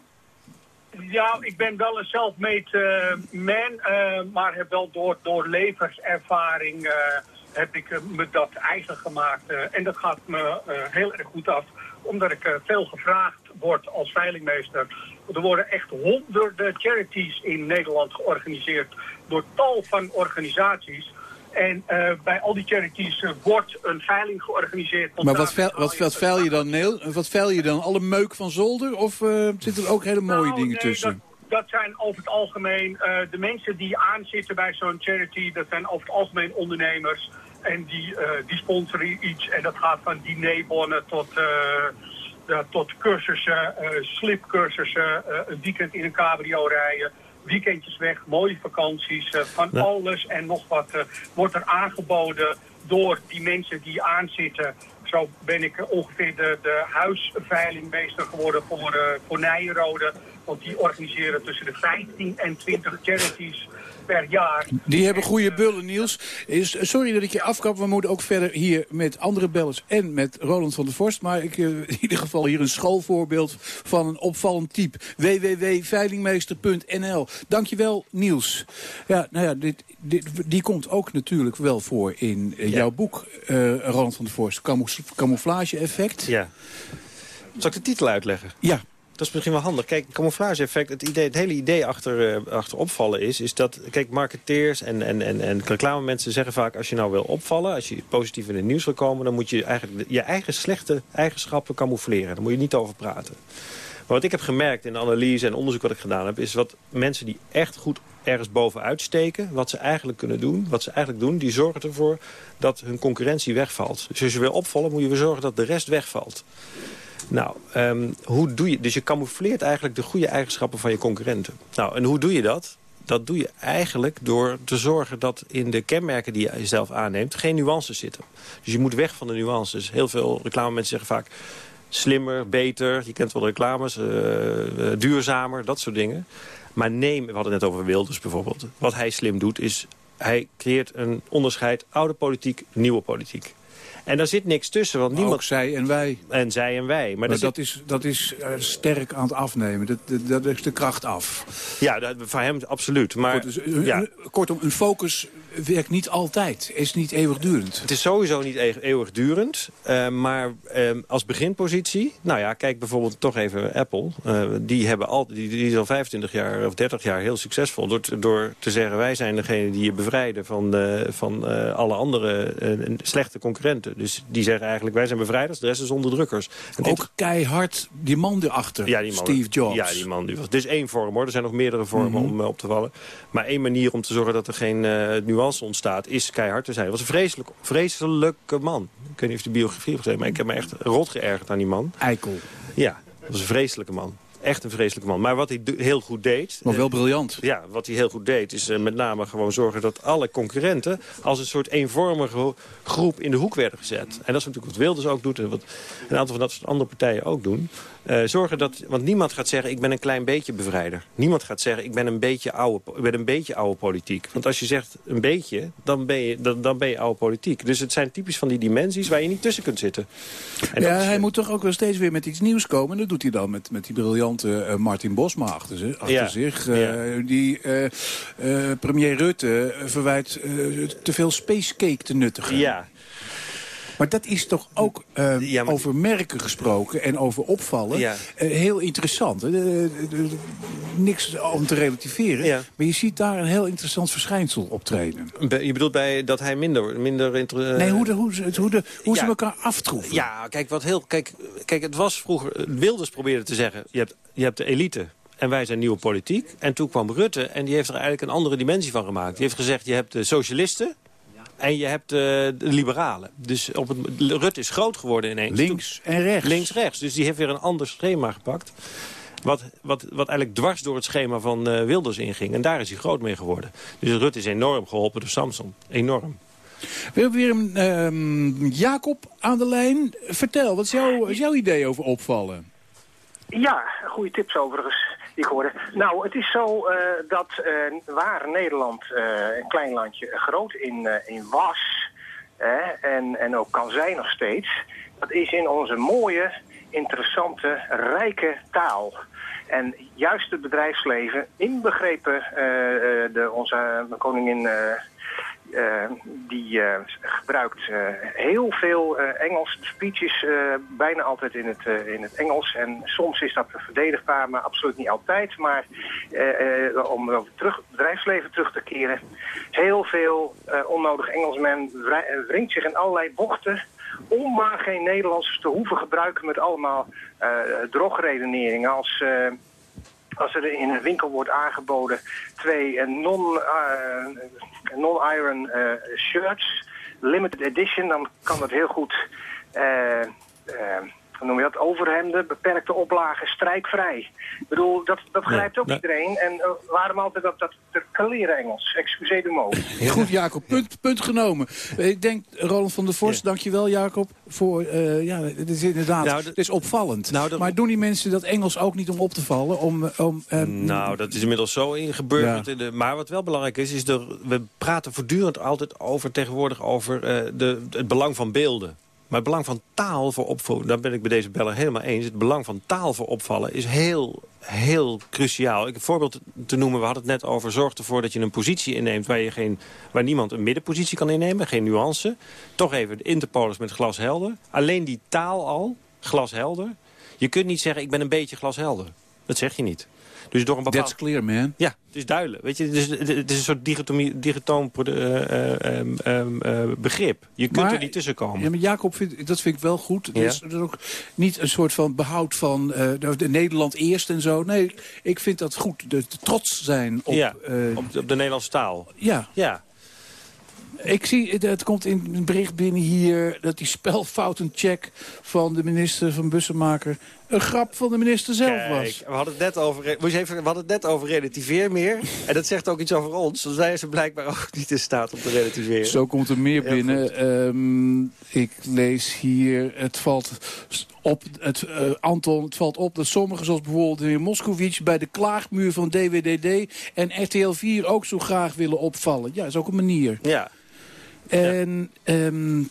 Ja, ik ben wel een self-made eh, man, eh, maar heb wel door, door levenservaring eh, heb ik me dat eigen gemaakt. en dat gaat me heel erg goed af, omdat ik veel gevraagd word als veilingmeester. Er worden echt honderden charities in Nederland georganiseerd door tal van organisaties. En eh, bij al die charities eh, wordt een veiling georganiseerd. Maar wat, veil, wat, wat veil je dan, Neel? Wat veil je dan? Alle meuk van zolder? Of eh, zitten er ook hele mooie Nou, dingen nee, tussen? Dat, dat zijn over het algemeen de mensen die aanzitten bij zo'n charity. Dat zijn over het algemeen ondernemers. En die, die sponsoren iets. En dat gaat van dinerbonnen tot, tot cursussen, slipcursussen. een weekend in een cabrio rijden. Weekendjes weg, mooie vakanties. eh, van Ja. alles en nog wat eh, wordt er aangeboden door die mensen die aanzitten. Zo ben ik ongeveer de, de huisveilingmeester geworden voor, eh voor Nijenrode. Want die organiseren tussen de 15 en 20 charities per jaar. Die hebben goede bullen, Niels. Is, sorry dat ik je afkap. We moeten ook verder hier met andere bellers en met Roland van der Vorst. Maar ik, eh, in ieder geval hier een schoolvoorbeeld van een opvallend type. www.veilingmeester.nl Dankjewel, Niels. Ja, nou ja, dit, dit, die komt ook natuurlijk wel voor in eh, jouw boek, eh, Roland van der Vorst. Camouf- Camouflage-effect. Ja. Zal ik de titel uitleggen? Ja. Dat is misschien wel handig. Kijk, camouflage-effect, het, idee, het hele idee achter, eh, achter opvallen is... is dat, kijk, marketeers en, en, en, en reclamemensen zeggen vaak... als je nou wil opvallen, als je positief in het nieuws wil komen... dan moet je eigenlijk je eigen slechte eigenschappen camoufleren. Daar moet je niet over praten. Maar wat ik heb gemerkt in de analyse en onderzoek wat ik gedaan heb... is wat mensen die echt goed ergens bovenuit steken... wat ze eigenlijk kunnen doen, wat ze eigenlijk doen... die zorgen ervoor dat hun concurrentie wegvalt. Dus als je wil opvallen, moet je weer zorgen dat de rest wegvalt. Nou, ehm, hoe doe je... Dus je camoufleert eigenlijk de goede eigenschappen van je concurrenten. Nou, en hoe doe je dat? Dat doe je eigenlijk door te zorgen dat in de kenmerken die je zelf aanneemt... geen nuances zitten. Dus je moet weg van de nuances. Heel veel reclamemensen zeggen vaak slimmer, beter. Je kent wel reclames, eh, eh, duurzamer, dat soort dingen. Maar neem, we hadden het net over Wilders bijvoorbeeld. Wat hij slim doet is, hij creëert een onderscheid oude politiek, nieuwe politiek. En daar zit niks tussen, want niemand... Ook zij en wij. En zij en wij. Maar, dat zit- is, dat is eh, sterk aan het afnemen. Dat, dat, dat is de kracht af. Ja, dat, voor hem absoluut. Maar, Kortom, dus, eh, ja. eh, kortom, een focus werkt niet altijd. Is niet eeuwigdurend. Het is sowieso niet eeuwigdurend. eh, maar eh, als beginpositie... Nou ja, kijk bijvoorbeeld toch even Apple. die, hebben al, die, die is al 25 jaar of 30 jaar heel succesvol. Door, te- door te zeggen, wij zijn degene die je bevrijden... van, van alle andere slechte concurrenten. Dus die zeggen eigenlijk, wij zijn bevrijders. De rest is onderdrukkers. En Ook keihard die man erachter, Ja, die man, Steve Jobs. Ja, die man. Die was, dit is één vorm hoor. Er zijn nog meerdere vormen Mhm. om eh, op te vallen. Maar één manier om te zorgen dat er geen eh, nuance ontstaat... is keihard te zijn. Was een vreselijk, vreselijke man. Ik weet niet of de biografie gezegd... maar ik heb me echt rot geërgerd aan die man. Eikel. Ja, dat was een vreselijke man. Echt een vreselijke man. Maar wat hij heel goed deed... Maar wel eh, briljant. ja, wat hij heel goed deed is eh, met name gewoon zorgen dat alle concurrenten... als een soort eenvormige groep in de hoek werden gezet. En dat is natuurlijk wat Wilders ook doet en wat een aantal van dat soort andere partijen ook doen. Eh, zorgen dat, want niemand gaat zeggen ik ben een klein beetje bevrijder. Niemand gaat zeggen ik ben een beetje oude, ik ben een beetje oude politiek. Want als je zegt een beetje, dan ben je, dan, dan ben je oude politiek. Dus het zijn typisch van die dimensies waar je niet tussen kunt zitten. En ja, hij moet toch ook wel steeds weer met iets nieuws komen. En dat doet hij dan met, met die briljante eh, Martin Bosma achter, ze- achter Ja, zich. eh, Die eh, eh, premier Rutte eh, verwijt eh, te veel spacecake te nuttigen. Ja. Maar dat is toch ook eh, over merken gesproken en over opvallen Ja. eh, heel interessant. de- niks om te relativeren. Maar je ziet daar een heel interessant verschijnsel optreden. Be- Je bedoelt bij dat hij minder... minder inter- Nee, hoe, de, hoe, ze, hoe, de, hoe ze elkaar aftroeven. Ja, kijk, wat heel, kijk, kijk, het was vroeger... Wilders probeerde te zeggen, je hebt, je hebt de elite en wij zijn nieuwe politiek. En toen kwam Rutte en die heeft er eigenlijk een andere dimensie van gemaakt. Die heeft gezegd, je hebt de socialisten... En je hebt eh, de liberalen. Dus op het, Rutte is groot geworden ineens. Links en rechts. Links-rechts. Dus die heeft weer een ander schema gepakt. Wat, wat, wat eigenlijk dwars door het schema van eh, Wilders inging. En daar is hij groot mee geworden. Dus Rutte is enorm geholpen door Samson. Enorm. We hebben weer een ehm, Jacob aan de lijn. Vertel, wat is jouw, is jouw idee over opvallen? Ja, goede tips overigens die ik. Nou, het is zo eh, dat eh, waar Nederland eh, een klein landje groot in, in was... eh, en, en ook kan zijn nog steeds... dat is in onze mooie, interessante, rijke taal. En juist het bedrijfsleven, inbegrepen de, onze koningin... eh, die eh, gebruikt eh, heel veel Engels. De speech is eh, bijna altijd in het, in het Engels. En soms is dat verdedigbaar, maar absoluut niet altijd. Maar om het terug, bedrijfsleven terug te keren... heel veel onnodig Engelsmen wri- wringt zich in allerlei bochten... om maar geen Nederlands te hoeven gebruiken met allemaal drogredeneringen... als... als er in een winkel wordt aangeboden twee eh, non, eh, non-iron eh, shirts, limited edition, dan kan dat heel goed, hoe noem je dat, overhemden, beperkte oplagen, strijkvrij. Ik bedoel, dat, dat begrijpt ook nee. iedereen. En eh, waarom altijd dat, dat, dat kaleren Engels, excusez de mot. Goed, Jacob. Punt, punt genomen. Ik denk, Roland van der Vos, dankjewel Jacob. Voor, eh, ja, het is inderdaad, Nou, het is opvallend. Nou, maar doen die mensen dat Engels ook niet om op te vallen? Om, om, eh, Nou, dat is inmiddels zo ingeburgerd. In de, maar wat wel belangrijk is, is de, we praten voortdurend altijd over, tegenwoordig over eh, de, het belang van beelden. Maar het belang van taal voor opvallen, daar ben ik bij deze beller helemaal eens. Het belang van taal voor opvallen is heel, heel cruciaal. Ik, een voorbeeld te noemen, we hadden het net over... zorg ervoor dat je een positie inneemt waar, je geen, waar niemand een middenpositie kan innemen. Geen nuance. Toch even de Interpolis met glashelder. Alleen die taal al, glashelder. Je kunt niet zeggen, ik ben een beetje glashelder. Dat zeg je niet. Dus door een bepaald... That's clear, man. Ja, het is duidelijk. Weet je, het, is, het is een soort eh, ehm, ehm, eh, begrip. Je kunt Maar- er niet tussen komen. Ja, maar Jacob, vindt, dat vind ik wel goed. Ja. Er is ook niet een soort van behoud van eh, de, de Nederland eerst en zo. Nee, ik vind dat goed. De, de trots zijn op... ja, eh, op, de- op de Nederlandse taal. ja. Ja. Ik zie, het komt in een bericht binnen hier... dat die spelfoutencheck van de minister van Bussemaker... een grap van de minister zelf was. We hadden het net over, moest je even, we hadden het net over relativeer meer. En dat zegt ook iets over ons. Want wij zijn blijkbaar ook niet in staat om te relativeren. Zo komt er meer binnen. Ehm, ik lees hier, het valt op, het, eh, Anton, het valt op dat sommigen, zoals bijvoorbeeld de heer Moskowitz... bij de klaagmuur van DWDD en RTL 4 ook zo graag willen opvallen. Ja, dat is ook een manier. Ja. En ehm,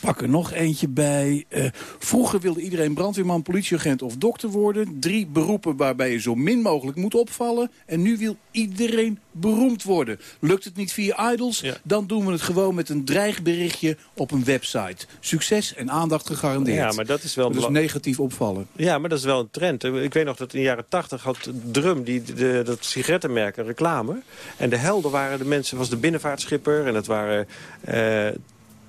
pak er nog eentje bij. Eh, vroeger wilde iedereen brandweerman, politieagent of dokter worden. Drie beroepen waarbij je zo min mogelijk moet opvallen. En nu wil iedereen beroemd worden. Lukt het niet via idols, dan doen we het gewoon met een dreigberichtje op een website. Succes en aandacht gegarandeerd. Ja, maar dat is wel Dus negatief opvallen. Ja, maar dat is wel een trend. Ik weet nog dat in de jaren tachtig had Drum, die, de, dat sigarettenmerk, een reclame. En de helden waren de mensen, was de binnenvaartschipper... en dat waren eh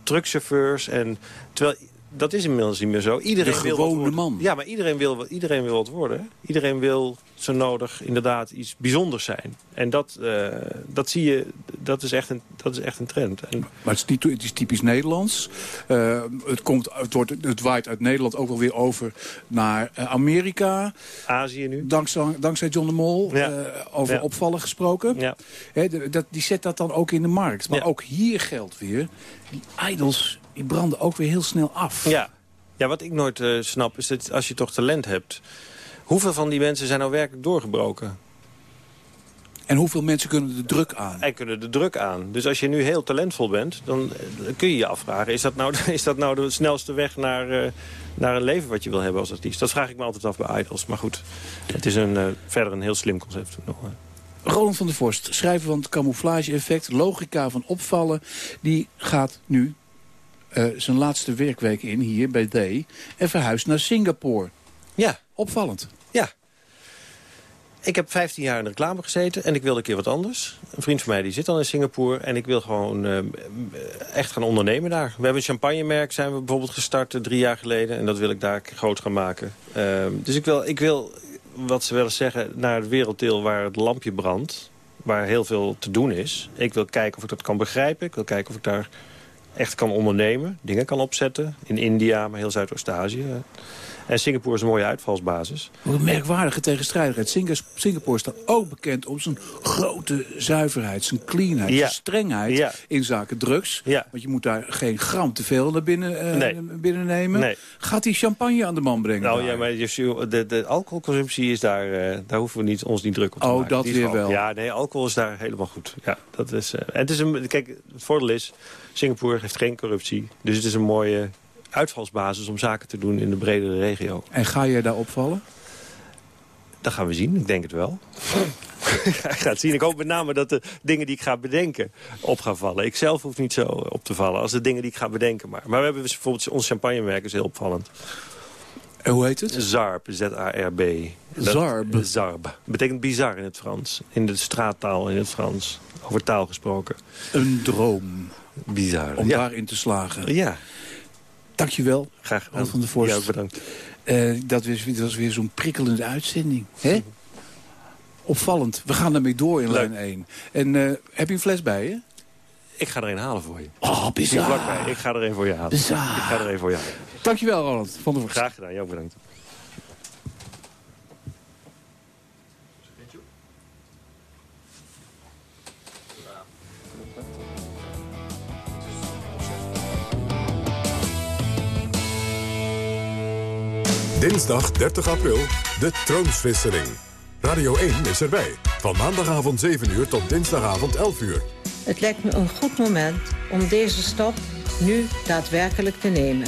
truckchauffeurs. En, terwijl, dat is inmiddels niet meer zo. Iedereen De wil gewone worden. man. Ja, maar iedereen wil, iedereen wil wat worden. Iedereen wil zo nodig inderdaad iets bijzonders zijn. En dat, eh, dat zie je, dat is echt een, dat is echt een trend. En, Maar het is, niet, het is typisch Nederlands. Eh, het, komt, het, wordt, het waait uit Nederland ook wel weer over naar eh, Amerika. Azië nu. Dankzij, dankzij John de Mol. Ja. over Ja. opvallen gesproken. Ja. Dat, die zet dat dan ook in de markt. Maar ook hier geldt weer. Die idols die branden ook weer heel snel af. Ja. ja, wat ik nooit eh, snap is dat als je toch talent hebt... hoeveel van die mensen zijn nou werkelijk doorgebroken? En hoeveel mensen kunnen de druk aan? En kunnen de druk aan. Dus als je nu heel talentvol bent, dan eh, kun je je afvragen... is dat nou, is dat nou de snelste weg naar, eh, naar een leven wat je wil hebben als artiest? Dat vraag ik me altijd af bij idols. Maar goed, het is een, verder een heel slim concept. nog. Roland van der Vorst, schrijver van het camouflage-effect... logica van opvallen, die gaat nu eh, zijn laatste werkweek in hier bij D... en verhuist naar Singapore. Ja. Opvallend. Ja. Ik heb 15 jaar in reclame gezeten en ik wilde een keer wat anders. Een vriend van mij die zit al in Singapore en ik wil gewoon eh, echt gaan ondernemen daar. We hebben een champagnemerk zijn we bijvoorbeeld gestart eh, drie jaar geleden. En dat wil ik daar groot gaan maken. Uh, dus ik wil, ik wil, wat ze wel eens zeggen, naar het werelddeel waar het lampje brandt. Waar heel veel te doen is. Ik wil kijken of ik dat kan begrijpen. Ik wil kijken of ik daar echt kan ondernemen. Dingen kan opzetten. In India, maar heel Zuidoost-Azië. En Singapore is een mooie uitvalsbasis. Wat een merkwaardige tegenstrijdigheid. Singapore, Singapore staat ook bekend om zijn grote zuiverheid, zijn cleanheid, Ja. zijn strengheid Ja. in zaken drugs. Ja. Want je moet daar geen gram te veel naar binnen, eh, Nee. binnennemen. Nee. Gaat die champagne aan de man brengen? Nou daar? ja, maar de, de alcoholconsumptie is daar, eh, daar hoeven we niet, ons niet druk op te Oh, maken. dat Die is weer wel. Ja, nee, alcohol is daar helemaal goed. Ja, dat is, eh, en het is een, kijk, het voordeel is, Singapore heeft geen corruptie. Dus het is een mooie uitvalsbasis om zaken te doen in de bredere regio. En ga je daar opvallen? Dat gaan we zien, ik denk het wel. ik ga het zien. Ik hoop met name dat de dingen die ik ga bedenken op gaan vallen. Ik zelf hoef niet zo op te vallen als de dingen die ik ga bedenken. Maar, maar we hebben dus bijvoorbeeld ons champagnemerk is heel opvallend. En hoe heet het? Zarb, Z-A-R-B. Zarb? Zarb. Betekent bizar in het Frans. In de straattaal in het Frans. Over taal gesproken. Een droom. Bizar. Om ja. daarin te slagen. Ja. Dankjewel. Graag gedaan. Van der Vorst. Jij ook bedankt. Eh, dat, was, dat was weer zo'n prikkelende uitzending. Hè? Opvallend. We gaan daarmee door in lijn 1. En eh, heb je een fles bij je? Ik ga er een halen voor je. Oh, bizar. Ik ga er een voor je halen. Bizar. Ik ga er een voor je halen. Dankjewel, Roland van der. Graag gedaan. Ook bedankt. Dinsdag 30 april, de troonswisseling. Radio 1 is erbij. Van maandagavond 7 uur tot dinsdagavond 11 uur. Het lijkt me een goed moment om deze stap nu daadwerkelijk te nemen.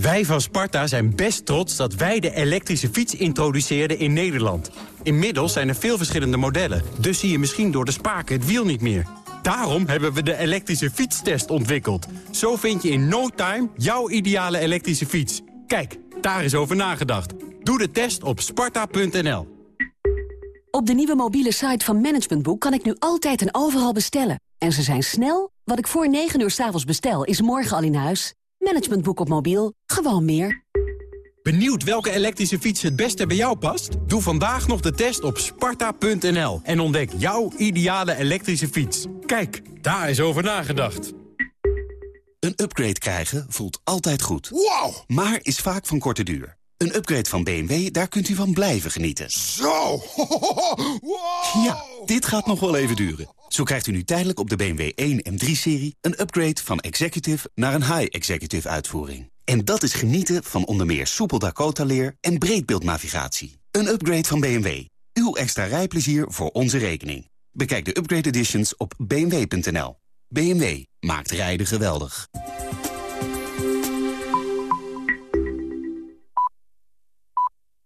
Wij van Sparta zijn best trots dat wij de elektrische fiets introduceerden in Nederland. Inmiddels zijn er veel verschillende modellen, dus zie je misschien door de spaken het wiel niet meer. Daarom hebben we de elektrische fietstest ontwikkeld. Zo vind je in no time jouw ideale elektrische fiets. Kijk, daar is over nagedacht. Doe de test op sparta.nl. Op de nieuwe mobiele site van Management Boek kan ik nu altijd en overal bestellen. En ze zijn snel. Wat ik voor 9 uur 's avonds bestel, is morgen al in huis. Management Boek op mobiel. Gewoon meer. Benieuwd welke elektrische fiets het beste bij jou past? Doe vandaag nog de test op sparta.nl en ontdek jouw ideale elektrische fiets. Kijk, daar is over nagedacht. Een upgrade krijgen voelt altijd goed. Wow! Maar is vaak van korte duur. Een upgrade van BMW, daar kunt u van blijven genieten. Zo! Ja, dit gaat nog wel even duren. Zo krijgt u nu tijdelijk op de BMW 1 en 3-serie... een upgrade van executive naar een high-executive uitvoering. En dat is genieten van onder meer soepel Dakota-leer en breedbeeldnavigatie. Een upgrade van BMW. Uw extra rijplezier voor onze rekening. Bekijk de upgrade editions op bmw.nl. BMW maakt rijden geweldig.